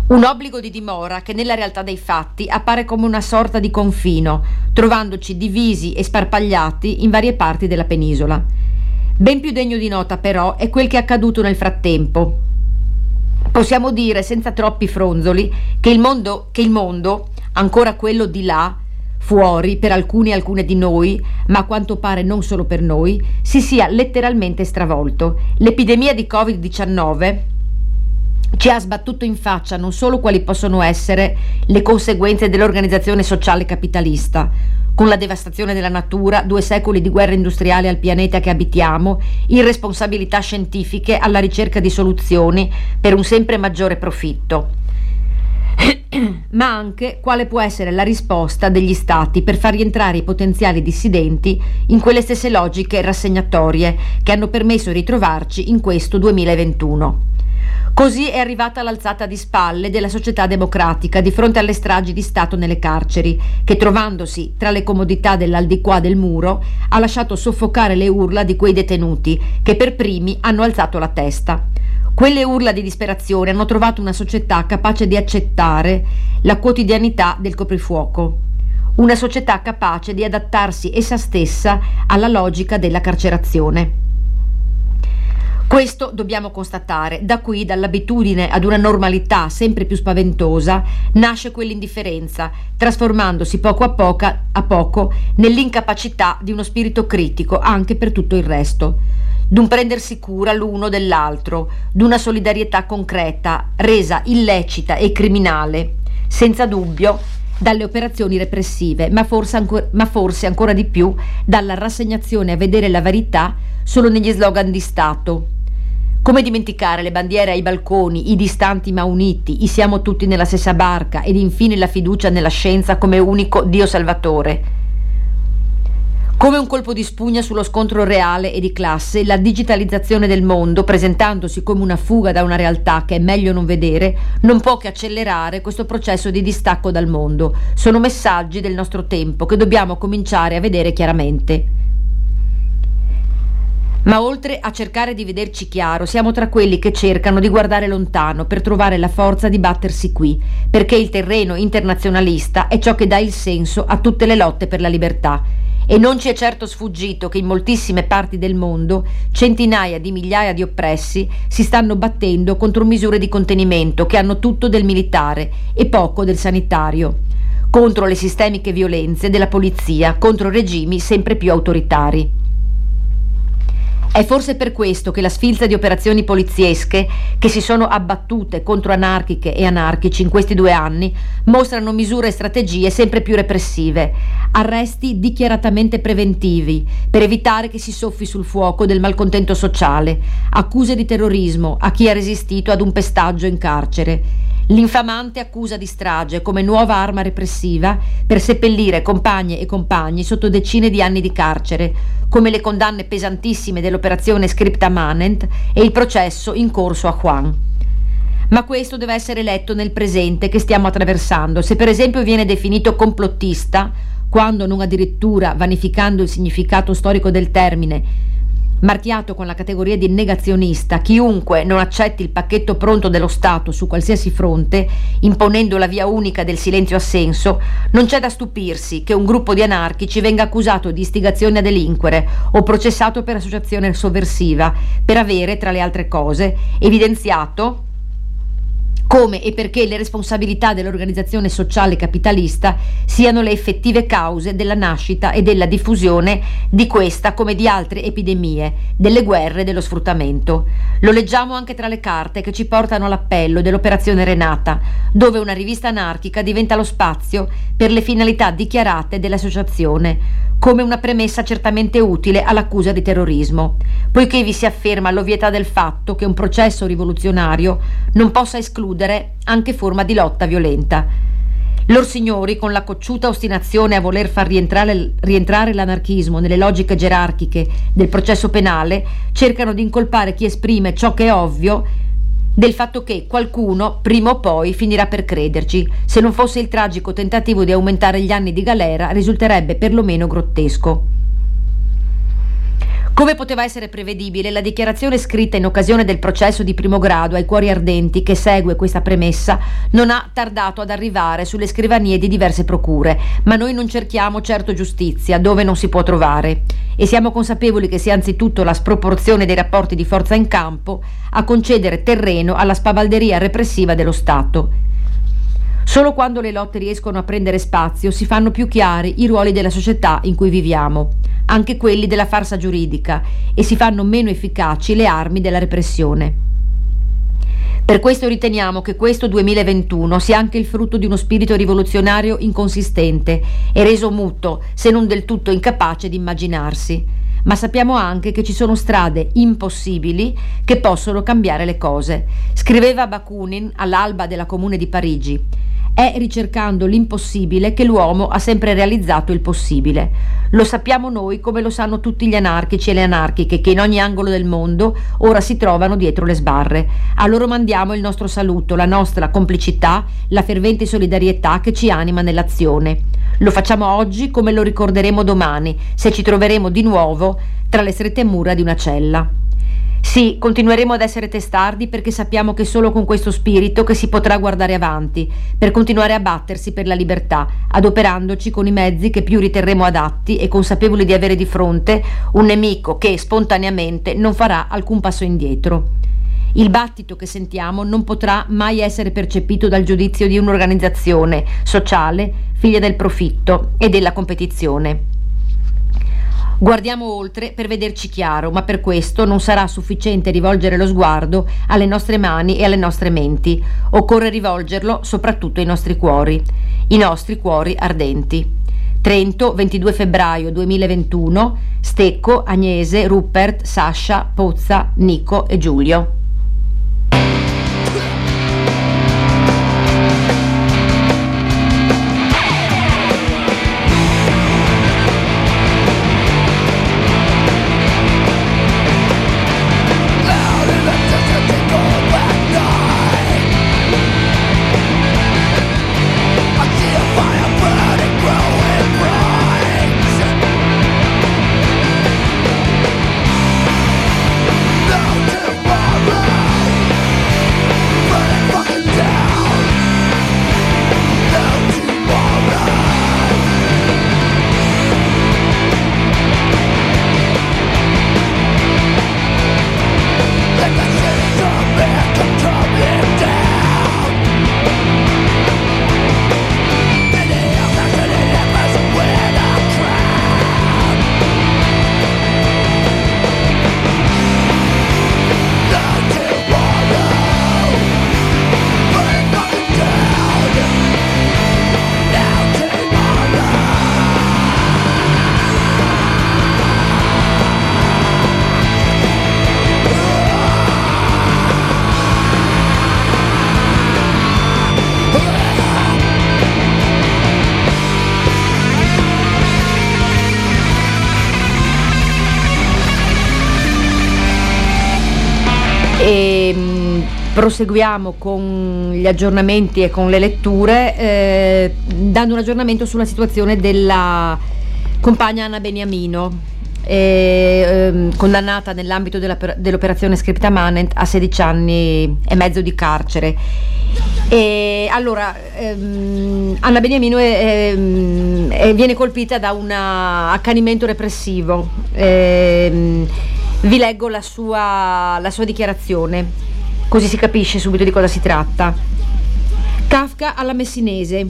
Un obbligo di dimora che nella realtà dei fatti appare come una sorta di confino, trovandoci divisi e sparpagliati in varie parti della penisola. Ben più degno di nota però è quel che è accaduto nel frattempo. Possiamo dire senza troppi fronzoli che il mondo, che il mondo ancora quello di là, fuori, per alcuni e alcune di noi, ma a quanto pare non solo per noi, si sia letteralmente stravolto. L'epidemia di Covid-19 ci ha sbattuto in faccia non solo quali possono essere le conseguenze dell'organizzazione sociale capitalista, con la devastazione della natura, due secoli di guerra industriale al pianeta che abitiamo, irresponsabilità scientifiche alla ricerca di soluzioni per un sempre maggiore profitto ma anche quale può essere la risposta degli Stati per far rientrare i potenziali dissidenti in quelle stesse logiche rassegnatorie che hanno permesso di ritrovarci in questo 2021. Così è arrivata l'alzata di spalle della società democratica di fronte alle stragi di Stato nelle carceri, che trovandosi tra le comodità dell'aldilà del muro ha lasciato soffocare le urla di quei detenuti che per primi hanno alzato la testa. Quelle urla di disperazione hanno trovato una società capace di accettare la quotidianità del coprifuoco, una società capace di adattarsi essa stessa alla logica della carcerazione. Questo dobbiamo constatare, da qui dall'abitudine ad una normalità sempre più spaventosa nasce quell'indifferenza, trasformandosi poco a poco, a poco nell'incapacità di uno spirito critico anche per tutto il resto d'un prendersi cura l'uno dell'altro, d'una solidarietà concreta, resa illecita e criminale, senza dubbio dalle operazioni repressive, ma forse, ancor- ma forse ancora di più dalla rassegnazione a vedere la verità solo negli slogan di Stato. Come dimenticare le bandiere ai balconi, i distanti ma uniti, i siamo tutti nella stessa barca ed infine la fiducia nella scienza come unico Dio salvatore. Come un colpo di spugna sullo scontro reale e di classe, la digitalizzazione del mondo, presentandosi come una fuga da una realtà che è meglio non vedere, non può che accelerare questo processo di distacco dal mondo. Sono messaggi del nostro tempo che dobbiamo cominciare a vedere chiaramente. Ma oltre a cercare di vederci chiaro, siamo tra quelli che cercano di guardare lontano per trovare la forza di battersi qui, perché il terreno internazionalista è ciò che dà il senso a tutte le lotte per la libertà. E non ci è certo sfuggito che in moltissime parti del mondo centinaia di migliaia di oppressi si stanno battendo contro misure di contenimento che hanno tutto del militare e poco del sanitario, contro le sistemiche violenze della polizia, contro regimi sempre più autoritari. È forse per questo che la sfilza di operazioni poliziesche che si sono abbattute contro anarchiche e anarchici in questi due anni mostrano misure e strategie sempre più repressive, arresti dichiaratamente preventivi per evitare che si soffi sul fuoco del malcontento sociale, accuse di terrorismo a chi ha resistito ad un pestaggio in carcere l'infamante accusa di strage come nuova arma repressiva per seppellire compagne e compagni sotto decine di anni di carcere, come le condanne pesantissime dell'operazione Scripta Manent e il processo in corso a Juan. Ma questo deve essere letto nel presente che stiamo attraversando. Se per esempio viene definito complottista, quando non addirittura vanificando il significato storico del termine, marchiato con la categoria di negazionista chiunque non accetti il pacchetto pronto dello Stato su qualsiasi fronte, imponendo la via unica del silenzio assenso, non c'è da stupirsi che un gruppo di anarchici venga accusato di istigazione a delinquere o processato per associazione sovversiva per avere, tra le altre cose, evidenziato come e perché le responsabilità dell'organizzazione sociale capitalista siano le effettive cause della nascita e della diffusione di questa come di altre epidemie, delle guerre e dello sfruttamento. Lo leggiamo anche tra le carte che ci portano all'appello dell'Operazione Renata, dove una rivista anarchica diventa lo spazio per le finalità dichiarate dell'associazione, come una premessa certamente utile all'accusa di terrorismo, poiché vi si afferma l'ovvietà del fatto che un processo rivoluzionario non possa escludere anche forma di lotta violenta. Lor signori, con la cocciuta ostinazione a voler far rientrare, rientrare, l'anarchismo nelle logiche gerarchiche del processo penale, cercano di incolpare chi esprime ciò che è ovvio del fatto che qualcuno prima o poi finirà per crederci. Se non fosse il tragico tentativo di aumentare gli anni di galera, risulterebbe perlomeno grottesco. Come poteva essere prevedibile, la dichiarazione scritta in occasione del processo di primo grado ai cuori ardenti che segue questa premessa non ha tardato ad arrivare sulle scrivanie di diverse procure, ma noi non cerchiamo certo giustizia dove non si può trovare. E siamo consapevoli che sia anzitutto la sproporzione dei rapporti di forza in campo a concedere terreno alla spavalderia repressiva dello Stato. Solo quando le lotte riescono a prendere spazio si fanno più chiari i ruoli della società in cui viviamo, anche quelli della farsa giuridica, e si fanno meno efficaci le armi della repressione. Per questo riteniamo che questo 2021 sia anche il frutto di uno spirito rivoluzionario inconsistente e reso muto, se non del tutto incapace di immaginarsi. Ma sappiamo anche che ci sono strade impossibili che possono cambiare le cose. Scriveva Bakunin all'alba della Comune di Parigi. È ricercando l'impossibile che l'uomo ha sempre realizzato il possibile. Lo sappiamo noi come lo sanno tutti gli anarchici e le anarchiche che in ogni angolo del mondo ora si trovano dietro le sbarre. A loro mandiamo il nostro saluto, la nostra complicità, la fervente solidarietà che ci anima nell'azione. Lo facciamo oggi come lo ricorderemo domani, se ci troveremo di nuovo tra le strette mura di una cella. Sì, continueremo ad essere testardi perché sappiamo che solo con questo spirito che si potrà guardare avanti, per continuare a battersi per la libertà, adoperandoci con i mezzi che più riterremo adatti e consapevoli di avere di fronte un nemico che spontaneamente non farà alcun passo indietro. Il battito che sentiamo non potrà mai essere percepito dal giudizio di un'organizzazione sociale figlia del profitto e della competizione. Guardiamo oltre per vederci chiaro, ma per questo non sarà sufficiente rivolgere lo sguardo alle nostre mani e alle nostre menti. Occorre rivolgerlo soprattutto ai nostri cuori, i nostri cuori ardenti. Trento, 22 febbraio 2021, Stecco, Agnese, Rupert, Sasha, Pozza, Nico e Giulio. Proseguiamo con gli aggiornamenti e con le letture, eh, dando un aggiornamento sulla situazione della compagna Anna Beniamino, eh, ehm, condannata nell'ambito dell'operazione Scripta Manent a 16 anni e mezzo di carcere. E allora, ehm, Anna Beniamino è, ehm, è, viene colpita da un accanimento repressivo. Ehm, vi leggo la sua, la sua dichiarazione, così si capisce subito di cosa si tratta. Kafka alla messinese.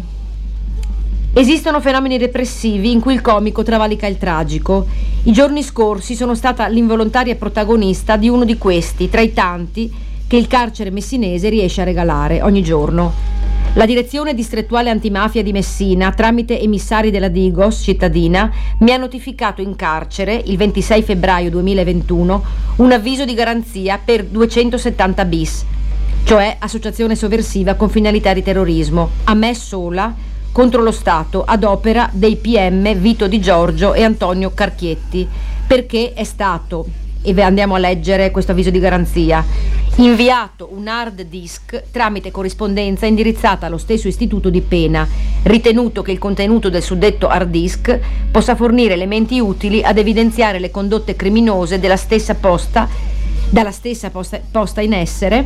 Esistono fenomeni repressivi in cui il comico travalica il tragico. I giorni scorsi sono stata l'involontaria protagonista di uno di questi, tra i tanti che il carcere messinese riesce a regalare ogni giorno. La direzione distrettuale antimafia di Messina, tramite emissari della Digos cittadina, mi ha notificato in carcere il 26 febbraio 2021 un avviso di garanzia per 270 bis, cioè associazione sovversiva con finalità di terrorismo, a me sola contro lo Stato ad opera dei PM Vito Di Giorgio e Antonio Carchietti, perché è stato e andiamo a leggere questo avviso di garanzia. Inviato un hard disk tramite corrispondenza indirizzata allo stesso istituto di pena, ritenuto che il contenuto del suddetto hard disk possa fornire elementi utili ad evidenziare le condotte criminose della stessa posta, dalla stessa posta, posta in essere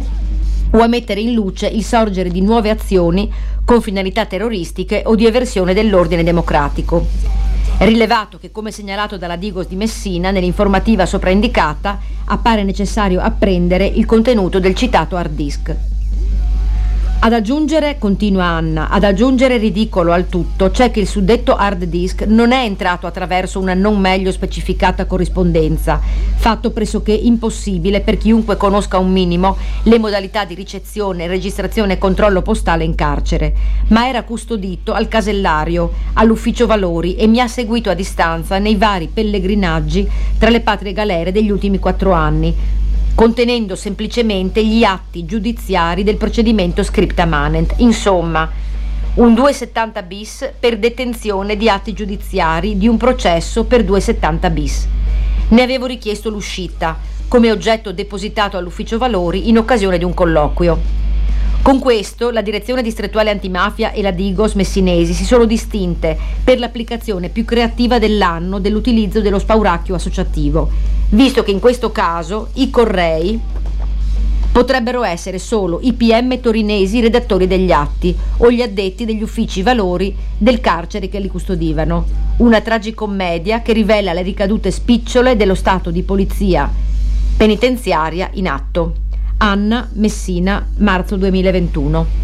o a mettere in luce il sorgere di nuove azioni con finalità terroristiche o di eversione dell'ordine democratico. Rilevato che, come segnalato dalla Digos di Messina, nell'informativa sopraindicata appare necessario apprendere il contenuto del citato hard disk. Ad aggiungere, continua Anna, ad aggiungere ridicolo al tutto c'è che il suddetto hard disk non è entrato attraverso una non meglio specificata corrispondenza, fatto pressoché impossibile per chiunque conosca un minimo le modalità di ricezione, registrazione e controllo postale in carcere, ma era custodito al casellario, all'ufficio valori e mi ha seguito a distanza nei vari pellegrinaggi tra le patrie galere degli ultimi quattro anni, contenendo semplicemente gli atti giudiziari del procedimento scripta manent. Insomma, un 270 bis per detenzione di atti giudiziari di un processo per 270 bis. Ne avevo richiesto l'uscita come oggetto depositato all'ufficio valori in occasione di un colloquio. Con questo la direzione distrettuale antimafia e la Digos messinesi si sono distinte per l'applicazione più creativa dell'anno dell'utilizzo dello spauracchio associativo, visto che in questo caso i correi potrebbero essere solo i PM torinesi redattori degli atti o gli addetti degli uffici valori del carcere che li custodivano. Una tragicommedia che rivela le ricadute spicciole dello stato di polizia penitenziaria in atto. Anna Messina, marzo 2021.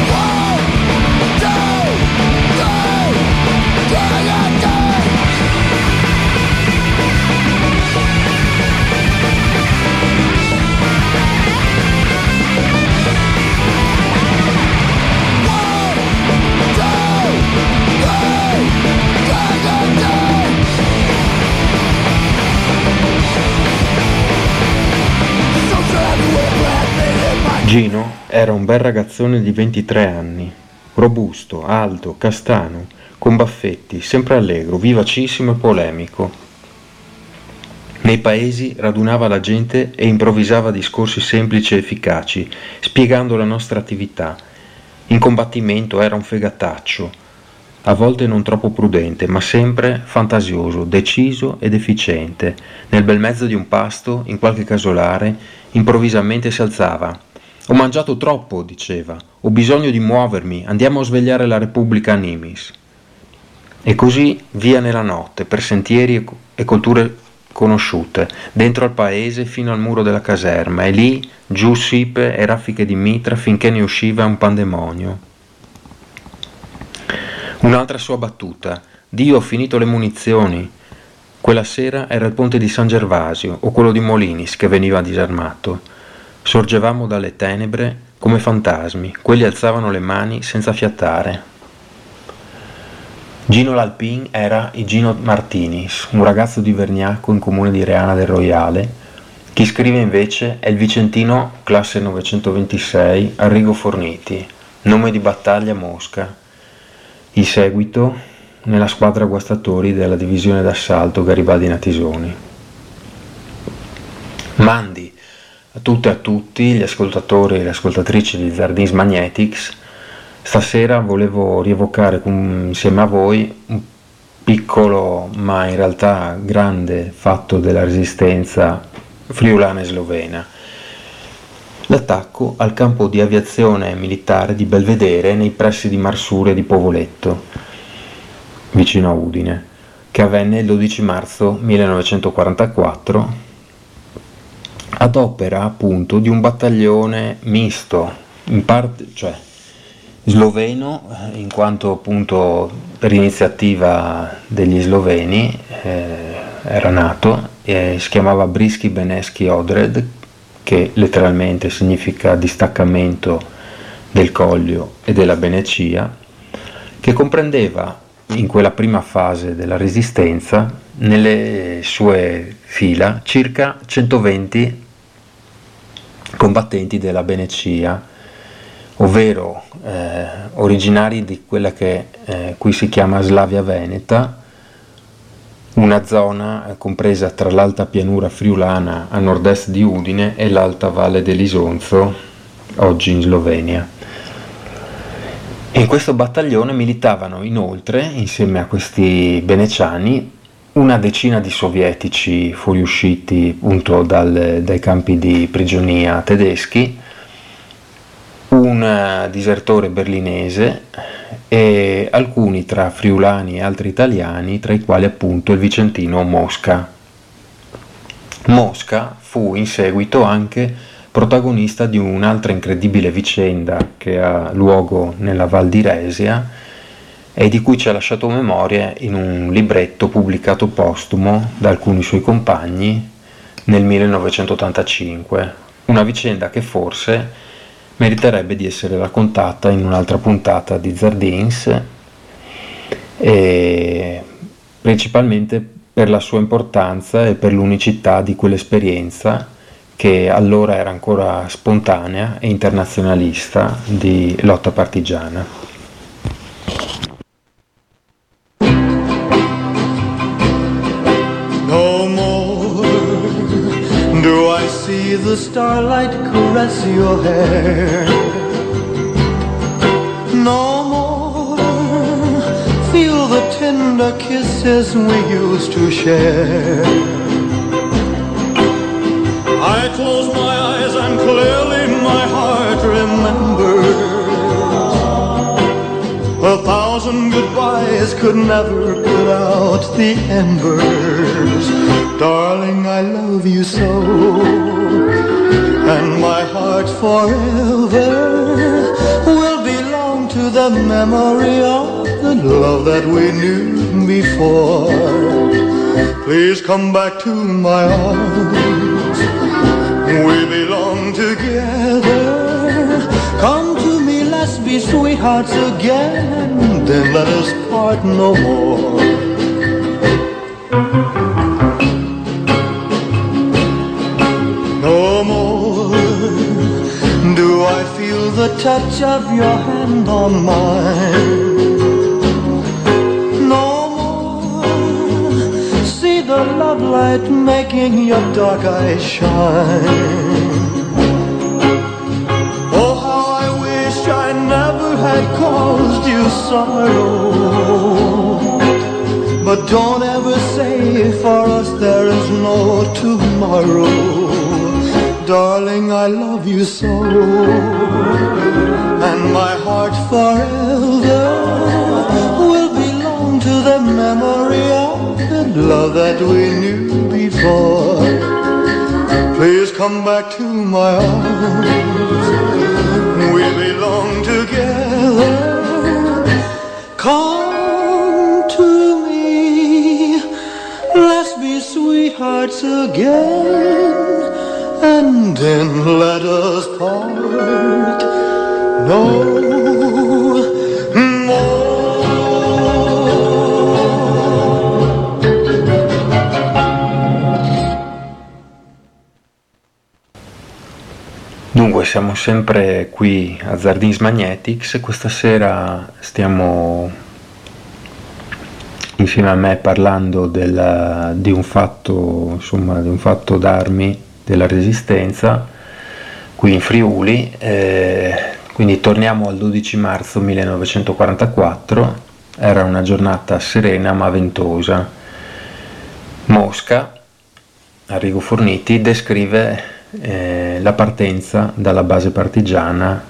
Gino era un bel ragazzone di 23 anni, robusto, alto, castano, con baffetti, sempre allegro, vivacissimo e polemico. Nei paesi radunava la gente e improvvisava discorsi semplici e efficaci, spiegando la nostra attività. In combattimento era un fegataccio, a volte non troppo prudente, ma sempre fantasioso, deciso ed efficiente. Nel bel mezzo di un pasto, in qualche casolare, improvvisamente si alzava ho mangiato troppo, diceva, ho bisogno di muovermi, andiamo a svegliare la Repubblica Nimis. E così via nella notte, per sentieri e colture conosciute, dentro al paese fino al muro della caserma, e lì giù sipe e raffiche di mitra finché ne usciva un pandemonio. Un'altra sua battuta. Dio, ho finito le munizioni. Quella sera era il ponte di San Gervasio o quello di Molinis che veniva disarmato. Sorgevamo dalle tenebre come fantasmi, quelli alzavano le mani senza fiattare. Gino Lalpin era il Gino Martinis, un ragazzo di Vergnacco in comune di Reana del Roiale. Chi scrive invece è il vicentino classe 926 Arrigo Forniti, nome di battaglia Mosca. Il seguito nella squadra guastatori della divisione d'assalto Garibaldi Natisoni. Mandi a tutte e a tutti gli ascoltatori e le ascoltatrici di Zardins Magnetics Stasera volevo rievocare insieme a voi un piccolo ma in realtà grande fatto della resistenza friulana e slovena. L'attacco al campo di aviazione militare di Belvedere nei pressi di Marsure di Povoletto, vicino a Udine, che avvenne il 12 marzo 1944 ad opera appunto di un battaglione misto, in parte, cioè sloveno, eh, in quanto appunto per iniziativa degli sloveni eh, era nato, e si chiamava Brisky Beneschi Odred, che letteralmente significa distaccamento del Coglio e della Benecia, che comprendeva in quella prima fase della resistenza nelle sue fila circa 120 combattenti della Benecia ovvero eh, originari di quella che eh, qui si chiama Slavia Veneta, una zona eh, compresa tra l'alta pianura friulana a nord-est di Udine e l'alta valle dell'Isonzo, oggi in Slovenia. In questo battaglione militavano inoltre, insieme a questi beneciani, una decina di sovietici fuoriusciti appunto dal, dai campi di prigionia tedeschi, un disertore berlinese e alcuni tra friulani e altri italiani, tra i quali appunto il vicentino Mosca. Mosca fu in seguito anche protagonista di un'altra incredibile vicenda che ha luogo nella Val di Resia e di cui ci ha lasciato memoria in un libretto pubblicato postumo da alcuni suoi compagni nel 1985, una vicenda che forse meriterebbe di essere raccontata in un'altra puntata di Zardins, principalmente per la sua importanza e per l'unicità di quell'esperienza che allora era ancora spontanea e internazionalista di lotta partigiana. The starlight caress your hair. No more feel the tender kisses we used to share. I close my eyes and clearly my heart remembers. A thousand goodbyes could never put out the embers. Darling, I love you so heart forever will belong to the memory of the love that we knew before. Please come back to my arms. We belong together. Come to me, let's be sweethearts again. Then let us part no more. The touch of your hand on mine. No more see the love light making your dark eyes shine. Oh, how I wish I never had caused you sorrow. But don't ever say for us there is no tomorrow darling, I love you so, and my heart forever will belong to the memory of the love that we knew before. Please come back to my arms. We belong together. Come to me. Let's be sweethearts again. And then let us part. No. Dunque, siamo sempre qui a Zardins Magnetics. Questa sera stiamo insieme a me parlando del, di, un fatto, insomma, di un fatto d'armi della resistenza qui in Friuli. Eh, quindi torniamo al 12 marzo 1944. Era una giornata serena ma ventosa. Mosca, Arrigo Forniti, descrive eh, la partenza dalla base partigiana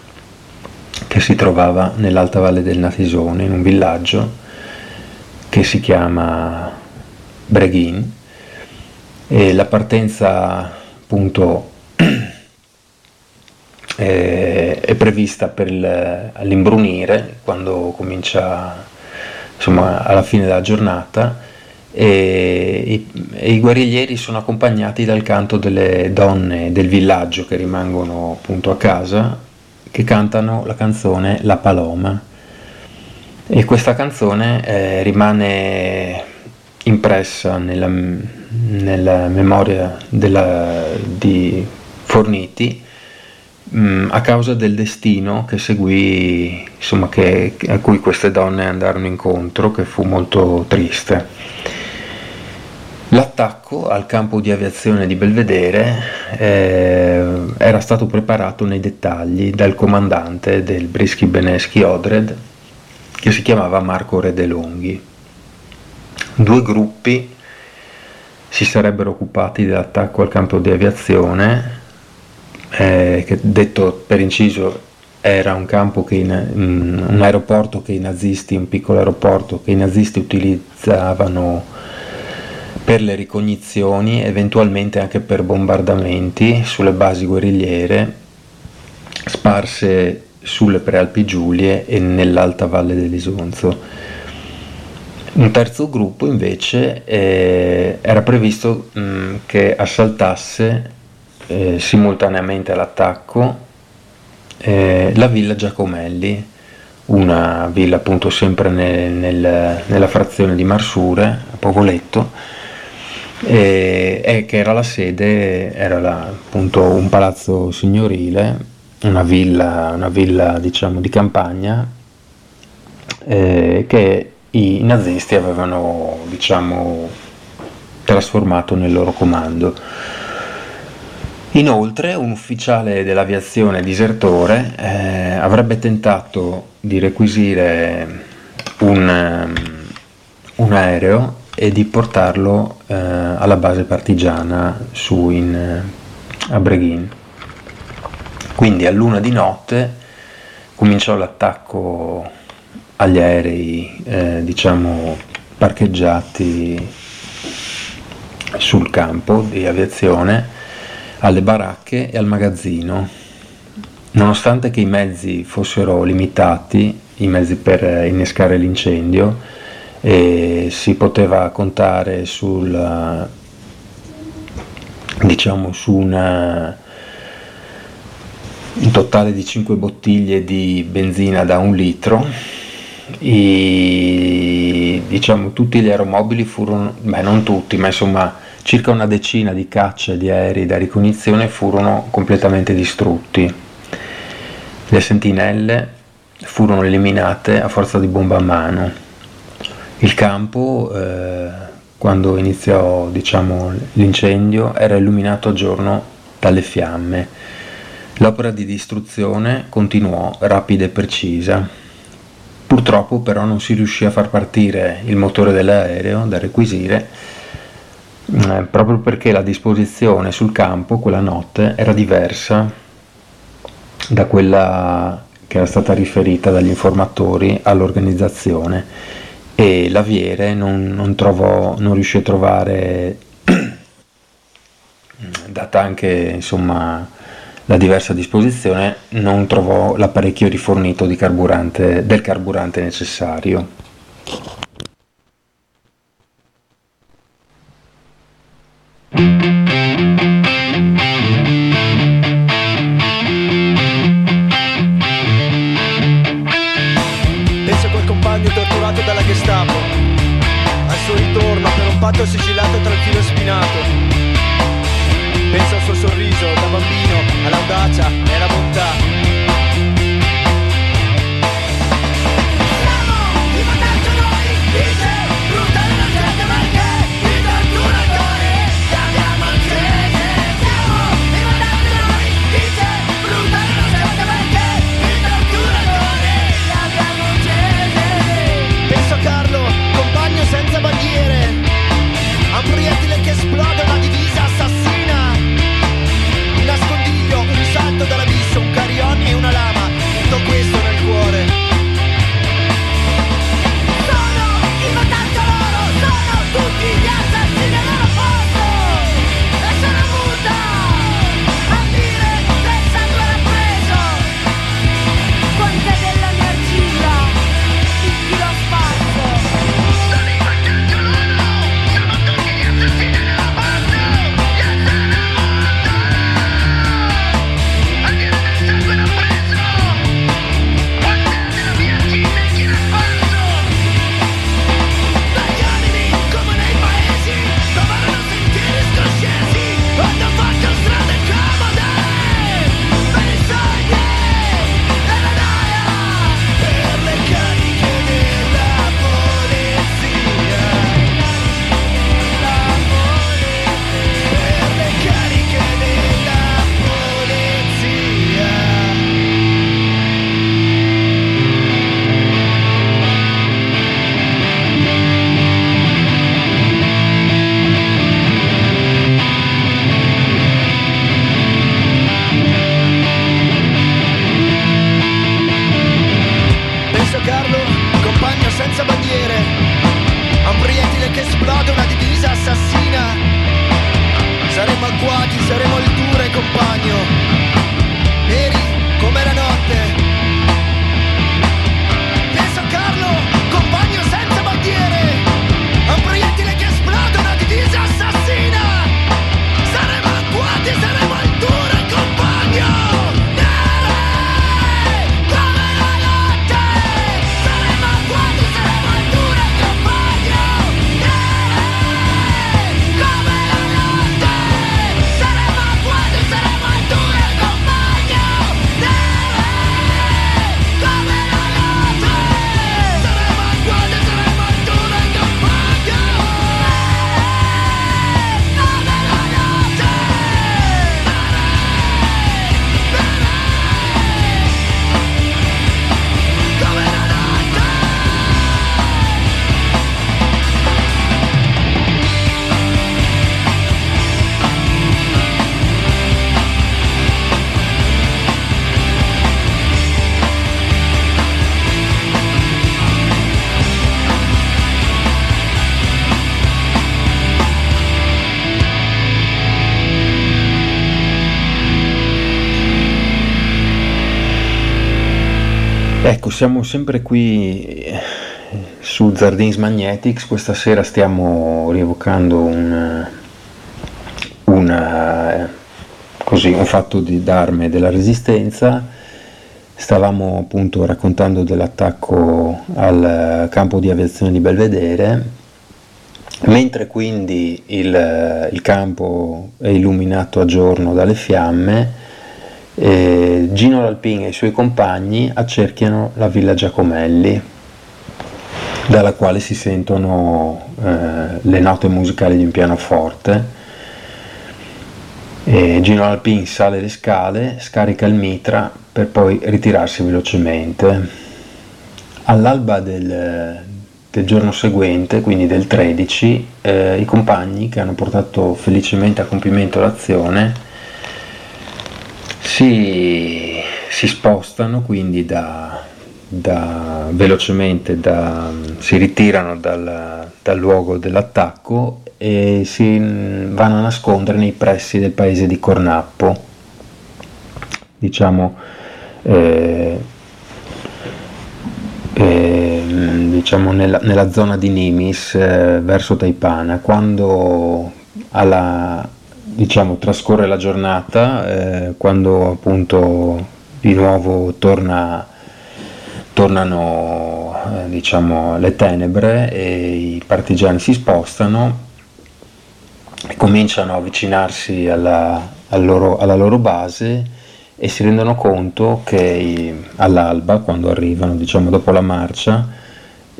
che si trovava nell'alta valle del Natisone, in un villaggio che si chiama Breghin e la partenza appunto è, è prevista per il, l'imbrunire quando comincia insomma alla fine della giornata e e i, guerriglieri sono accompagnati dal canto delle donne del villaggio che rimangono appunto a casa che cantano la canzone La Paloma. E questa canzone eh, rimane impressa nella, nella memoria della, di Forniti mh, mm, a causa del destino che seguì insomma che, a cui queste donne andarono incontro che fu molto triste L'attacco al campo di aviazione di Belvedere eh, era stato preparato nei dettagli dal comandante del Brischi Beneschi Odred che si chiamava Marco Redelonghi. Due gruppi si sarebbero occupati dell'attacco al campo di aviazione, eh, che detto per inciso era un in, un aeroporto che i nazisti, un piccolo aeroporto che i nazisti utilizzavano per le ricognizioni, eventualmente anche per bombardamenti sulle basi guerrigliere sparse sulle prealpi Giulie e nell'alta valle dell'Isonzo. Un terzo gruppo invece eh, era previsto mh, che assaltasse eh, simultaneamente all'attacco eh, la villa Giacomelli, una villa appunto sempre nel, nel, nella frazione di Marsure, a Povoletto, e, e che era la sede, era la, appunto un palazzo signorile, una villa, una villa diciamo di campagna eh, che i nazisti avevano diciamo trasformato nel loro comando. Inoltre un ufficiale dell'aviazione disertore eh, avrebbe tentato di requisire un, un aereo e di portarlo eh, alla base partigiana su in, eh, a Breghin. Quindi a luna di notte cominciò l'attacco agli aerei eh, diciamo parcheggiati sul campo di aviazione, alle baracche e al magazzino. Nonostante che i mezzi fossero limitati, i mezzi per innescare l'incendio, e si poteva contare sul diciamo su una, un totale di 5 bottiglie di benzina da un litro I, diciamo tutti gli aeromobili furono beh non tutti ma insomma circa una decina di cacce di aerei da ricognizione furono completamente distrutti le sentinelle furono eliminate a forza di bomba a mano il campo, eh, quando iniziò diciamo, l'incendio, era illuminato a giorno dalle fiamme. L'opera di distruzione continuò rapida e precisa. Purtroppo però non si riuscì a far partire il motore dell'aereo da requisire eh, proprio perché la disposizione sul campo quella notte era diversa da quella che era stata riferita dagli informatori all'organizzazione e l'aviere non, non, trovò, non riuscì a trovare, data anche insomma, la diversa disposizione, non trovò l'apparecchio rifornito di carburante, del carburante necessario. Penso quel compagno torturato dalla Gestapo Al suo ritorno per un patto sigillato tra il filo spinato sempre qui eh, su Zardins Magnetics, questa sera stiamo rievocando un, una, eh, così, un fatto di, d'arme della resistenza, stavamo appunto raccontando dell'attacco al campo di aviazione di Belvedere, mentre quindi il, il campo è illuminato a giorno dalle fiamme, eh, Gino Lalpin e i suoi compagni accerchiano la villa Giacomelli, dalla quale si sentono eh, le note musicali di un pianoforte. E Gino Lalpin sale le scale, scarica il mitra per poi ritirarsi velocemente. All'alba del, del giorno seguente, quindi del 13, eh, i compagni che hanno portato felicemente a compimento l'azione si, si spostano quindi da, da- velocemente, da- si ritirano dal, dal luogo dell'attacco e si vanno a nascondere nei pressi del paese di Cornappo, diciamo, eh, ehm, diciamo nella, nella zona di Nimis eh, verso Taipana, quando alla, diciamo, trascorre la giornata, eh, quando appunto di nuovo torna, tornano eh, diciamo, le tenebre e i partigiani si spostano e cominciano a avvicinarsi alla, al loro- alla loro base e si rendono conto che all'alba, quando arrivano diciamo, dopo la marcia,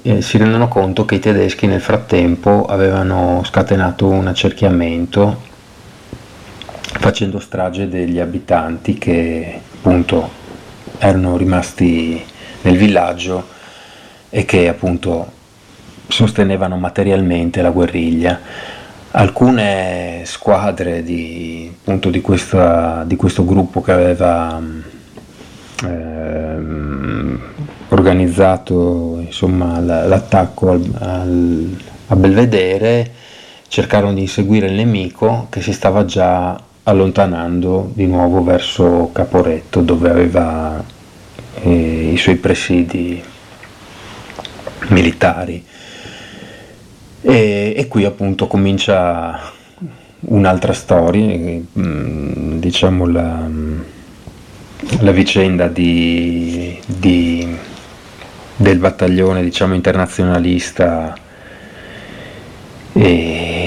eh, si rendono conto che i tedeschi nel frattempo avevano scatenato un accerchiamento facendo strage degli abitanti che appunto erano rimasti nel villaggio e che appunto sostenevano materialmente la guerriglia. Alcune squadre di, appunto, di, questa- di questo gruppo che aveva ehm, organizzato insomma, l'attacco al- al- a Belvedere cercarono di inseguire il nemico che si stava già allontanando di nuovo verso Caporetto dove aveva eh, i suoi presidi militari. E, e qui appunto comincia un'altra storia, mh, diciamo la, la vicenda di, di- del battaglione diciamo, internazionalista e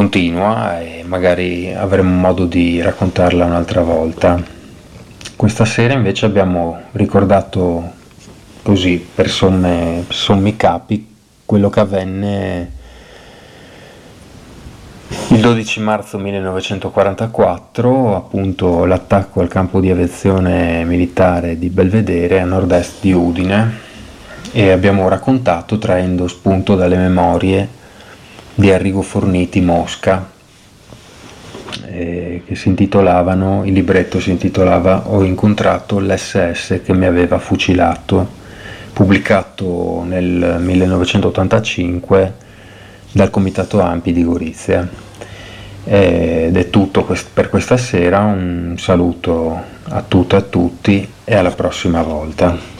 continua e magari avremo modo di raccontarla un'altra volta. Questa sera invece abbiamo ricordato così per somme, sommi capi quello che avvenne il 12 marzo 1944, appunto l'attacco al campo di aviazione militare di Belvedere a nord-est di Udine e abbiamo raccontato traendo spunto dalle memorie di Arrigo Forniti Mosca eh, che si intitolavano, il libretto si intitolava Ho incontrato l'SS che mi aveva fucilato, pubblicato nel 1985 dal Comitato Ampi di Gorizia. Ed è tutto per questa sera, un saluto a tutte e a tutti e alla prossima volta.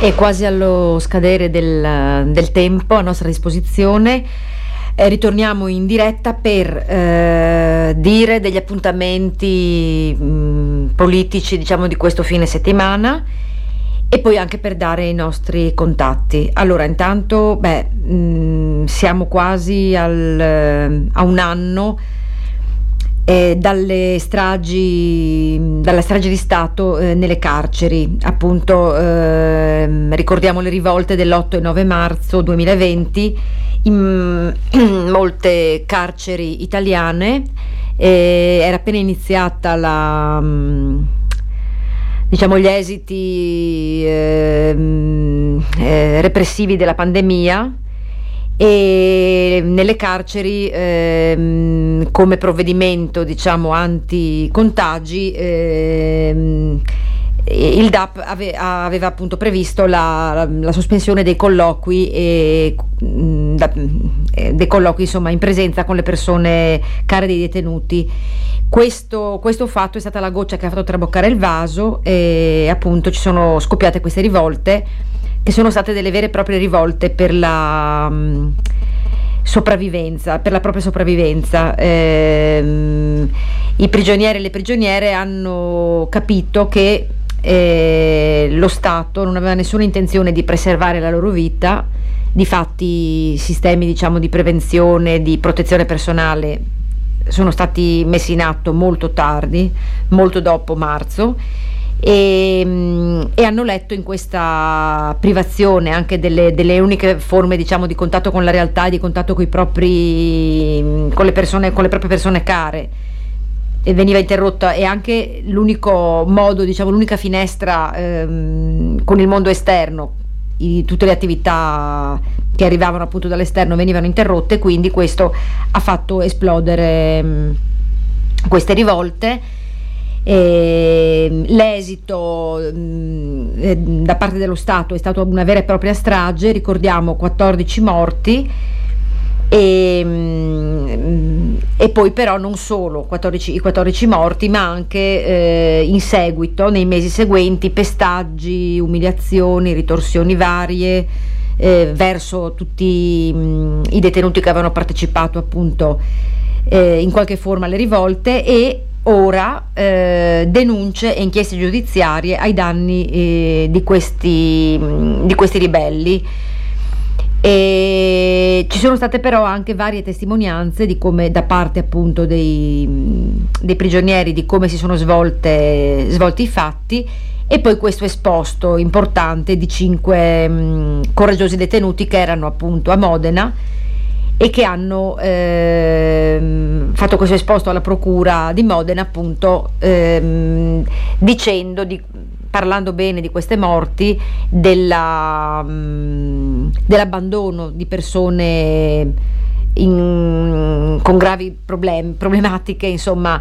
E quasi allo scadere del, del tempo a nostra disposizione, eh, ritorniamo in diretta per eh, dire degli appuntamenti mh, politici diciamo, di questo fine settimana e poi anche per dare i nostri contatti. Allora, intanto, beh, mh, siamo quasi al, a un anno eh, dalle stragi, dalla strage di Stato eh, nelle carceri. Appunto, ehm, ricordiamo le rivolte dell'8 e 9 marzo 2020 in molte carceri italiane. eh, era appena iniziata la. mm, diciamo gli esiti ehm, eh, repressivi della pandemia e nelle carceri ehm, come provvedimento diciamo anti-contagi ehm, il DAP ave- aveva appunto previsto la, la sospensione dei colloqui e mh, da- eh, dei colloqui insomma in presenza con le persone care dei detenuti. Questo, questo fatto è stata la goccia che ha fatto traboccare il vaso e appunto ci sono scoppiate queste rivolte che sono state delle vere e proprie rivolte per la mh, sopravvivenza, per la propria sopravvivenza. Ehm, I prigionieri e le prigioniere hanno capito che eh, lo Stato non aveva nessuna intenzione di preservare la loro vita, difatti i sistemi diciamo, di prevenzione, di protezione personale sono stati messi in atto molto tardi, molto dopo marzo e, mm, e hanno letto in questa privazione anche delle, delle uniche forme diciamo, di contatto con la realtà di contatto propri, mm, con, le persone, con le proprie persone care e veniva interrotta e anche l'unico modo, diciamo, l'unica finestra ehm, con il mondo esterno, i, tutte le attività che arrivavano appunto dall'esterno venivano interrotte, quindi questo ha fatto esplodere mh, queste rivolte. E l'esito mh, eh, da parte dello Stato è stata una vera e propria strage, ricordiamo 14 morti. E, mm, e, poi però non solo 14, i 14 morti ma anche eh, in seguito nei mesi seguenti pestaggi, umiliazioni, ritorsioni varie eh, verso tutti mh, mm, i detenuti che avevano partecipato appunto eh, in qualche forma alle rivolte e ora eh, denunce e inchieste giudiziarie ai danni eh, di questi, mm, di questi ribelli. E ci sono state però anche varie testimonianze di come da parte appunto dei, dei prigionieri di come si sono svolte, svolti i fatti. E poi questo esposto importante di cinque mh, coraggiosi detenuti che erano appunto a Modena e che hanno ehm, fatto questo esposto alla procura di Modena appunto ehm, dicendo di parlando bene di queste morti, della, mh, dell'abbandono di persone in, con gravi problemi, problematiche, insomma,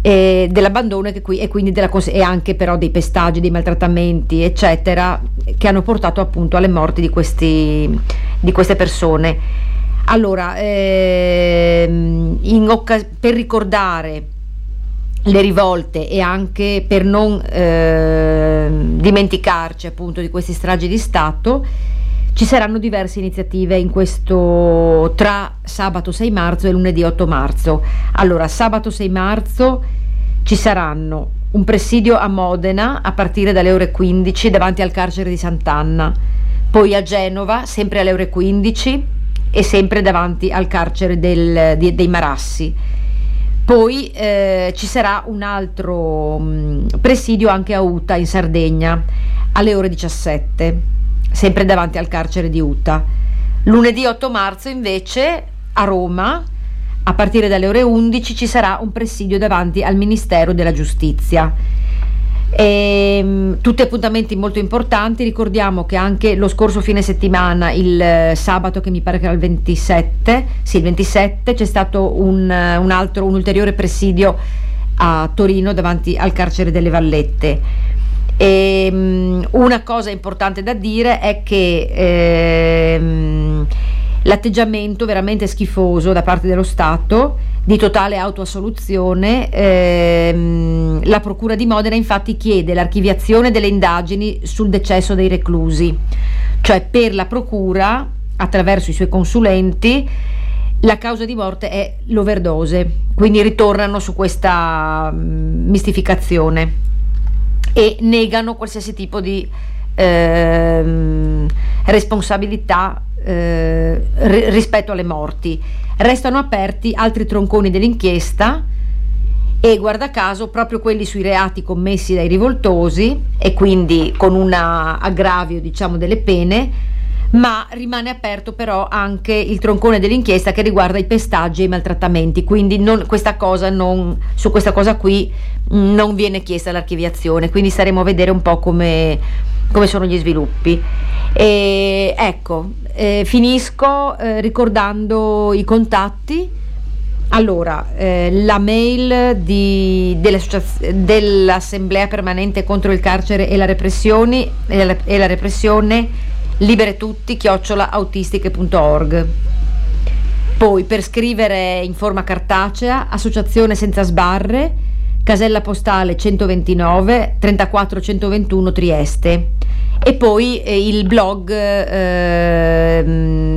eh, dell'abbandono e, qui, e quindi della, e anche però dei pestaggi, dei maltrattamenti, eccetera, che hanno portato appunto alle morti di, questi, di queste persone. Allora, ehm, per ricordare le rivolte e anche per non eh, dimenticarci appunto di questi stragi di Stato, ci saranno diverse iniziative in questo tra sabato 6 marzo e lunedì 8 marzo. Allora, sabato 6 marzo ci saranno un presidio a Modena a partire dalle ore 15 davanti al carcere di Sant'Anna, poi a Genova sempre alle ore 15 e sempre davanti al carcere del, di, dei Marassi poi eh, ci sarà un altro mh, mm, presidio anche a Uta in Sardegna alle ore 17, sempre davanti al carcere di Uta. Lunedì 8 marzo invece a Roma, a partire dalle ore 11, ci sarà un presidio davanti al Ministero della Giustizia e, ehm, tutti appuntamenti molto importanti, ricordiamo che anche lo scorso fine settimana, il eh, sabato che mi pare che era il 27, sì il 27 c'è stato un, eh, un altro, un ulteriore presidio a Torino davanti al carcere delle Vallette. E, um, una cosa importante da dire è che ehm, l'atteggiamento veramente schifoso da parte dello Stato di totale autoassoluzione. Ehm, la Procura di Modena infatti chiede l'archiviazione delle indagini sul decesso dei reclusi, cioè per la Procura, attraverso i suoi consulenti, la causa di morte è l'overdose, quindi ritornano su questa mm, mistificazione e negano qualsiasi tipo di ehm, responsabilità eh, rispetto alle morti. Restano aperti altri tronconi dell'inchiesta e guarda caso proprio quelli sui reati commessi dai rivoltosi e quindi con un aggravio diciamo delle pene ma rimane aperto però anche il troncone dell'inchiesta che riguarda i pestaggi e i maltrattamenti. Quindi non, questa non, su questa cosa qui non viene chiesta l'archiviazione. Quindi staremo a vedere un po' come, come sono gli sviluppi. E ecco eh, finisco eh, ricordando i contatti. Allora, eh, la mail di, dell'Assemblea permanente contro il carcere e la, e la, e la repressione libere tutti chiocciolaautistiche.org. Poi per scrivere in forma cartacea, associazione senza sbarre, casella postale 129 34 121 Trieste. E poi eh, il blog eh,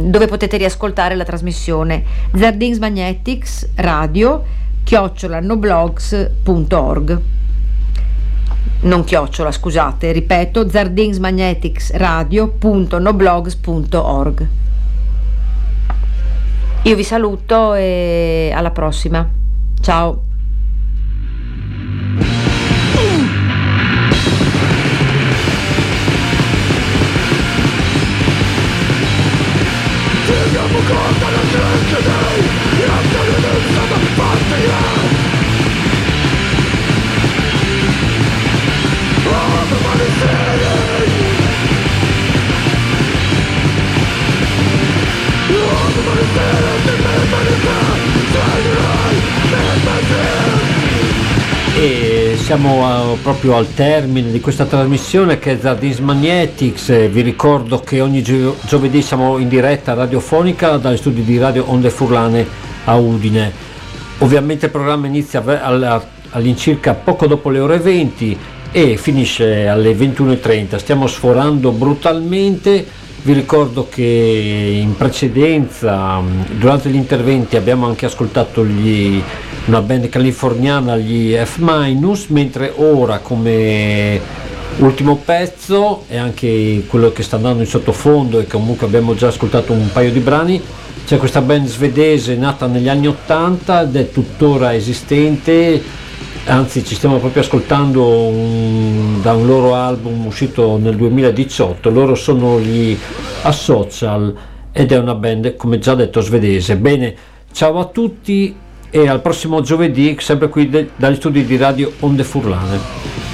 dove potete riascoltare la trasmissione. Zardings Magnetics Radio chiocciolanoblogs.org non chiocciola scusate ripeto zardingsmagneticsradio.noblogs.org io vi saluto e alla prossima. Ciao siamo eh, proprio al termine di questa trasmissione che è Zardins Magnetics. Vi ricordo che ogni gio- giovedì siamo in diretta radiofonica dagli studi di Radio Onde Furlane a Udine. Ovviamente il programma inizia all'incirca poco dopo le ore 20 e finisce alle 21.30. Stiamo sforando brutalmente. Vi ricordo che in precedenza, mh, durante gli interventi, abbiamo anche ascoltato gli- una band californiana, gli F-, mentre ora come ultimo pezzo e anche quello che sta andando in sottofondo e comunque abbiamo già ascoltato un paio di brani, c'è questa band svedese nata negli anni 80 ed è tuttora esistente, anzi ci stiamo proprio ascoltando un- da un loro album uscito nel 2018, loro sono gli Asocial ed è una band come già detto svedese. Bene, ciao a tutti e al prossimo giovedì sempre qui de- dagli studi di Radio Onde Furlane.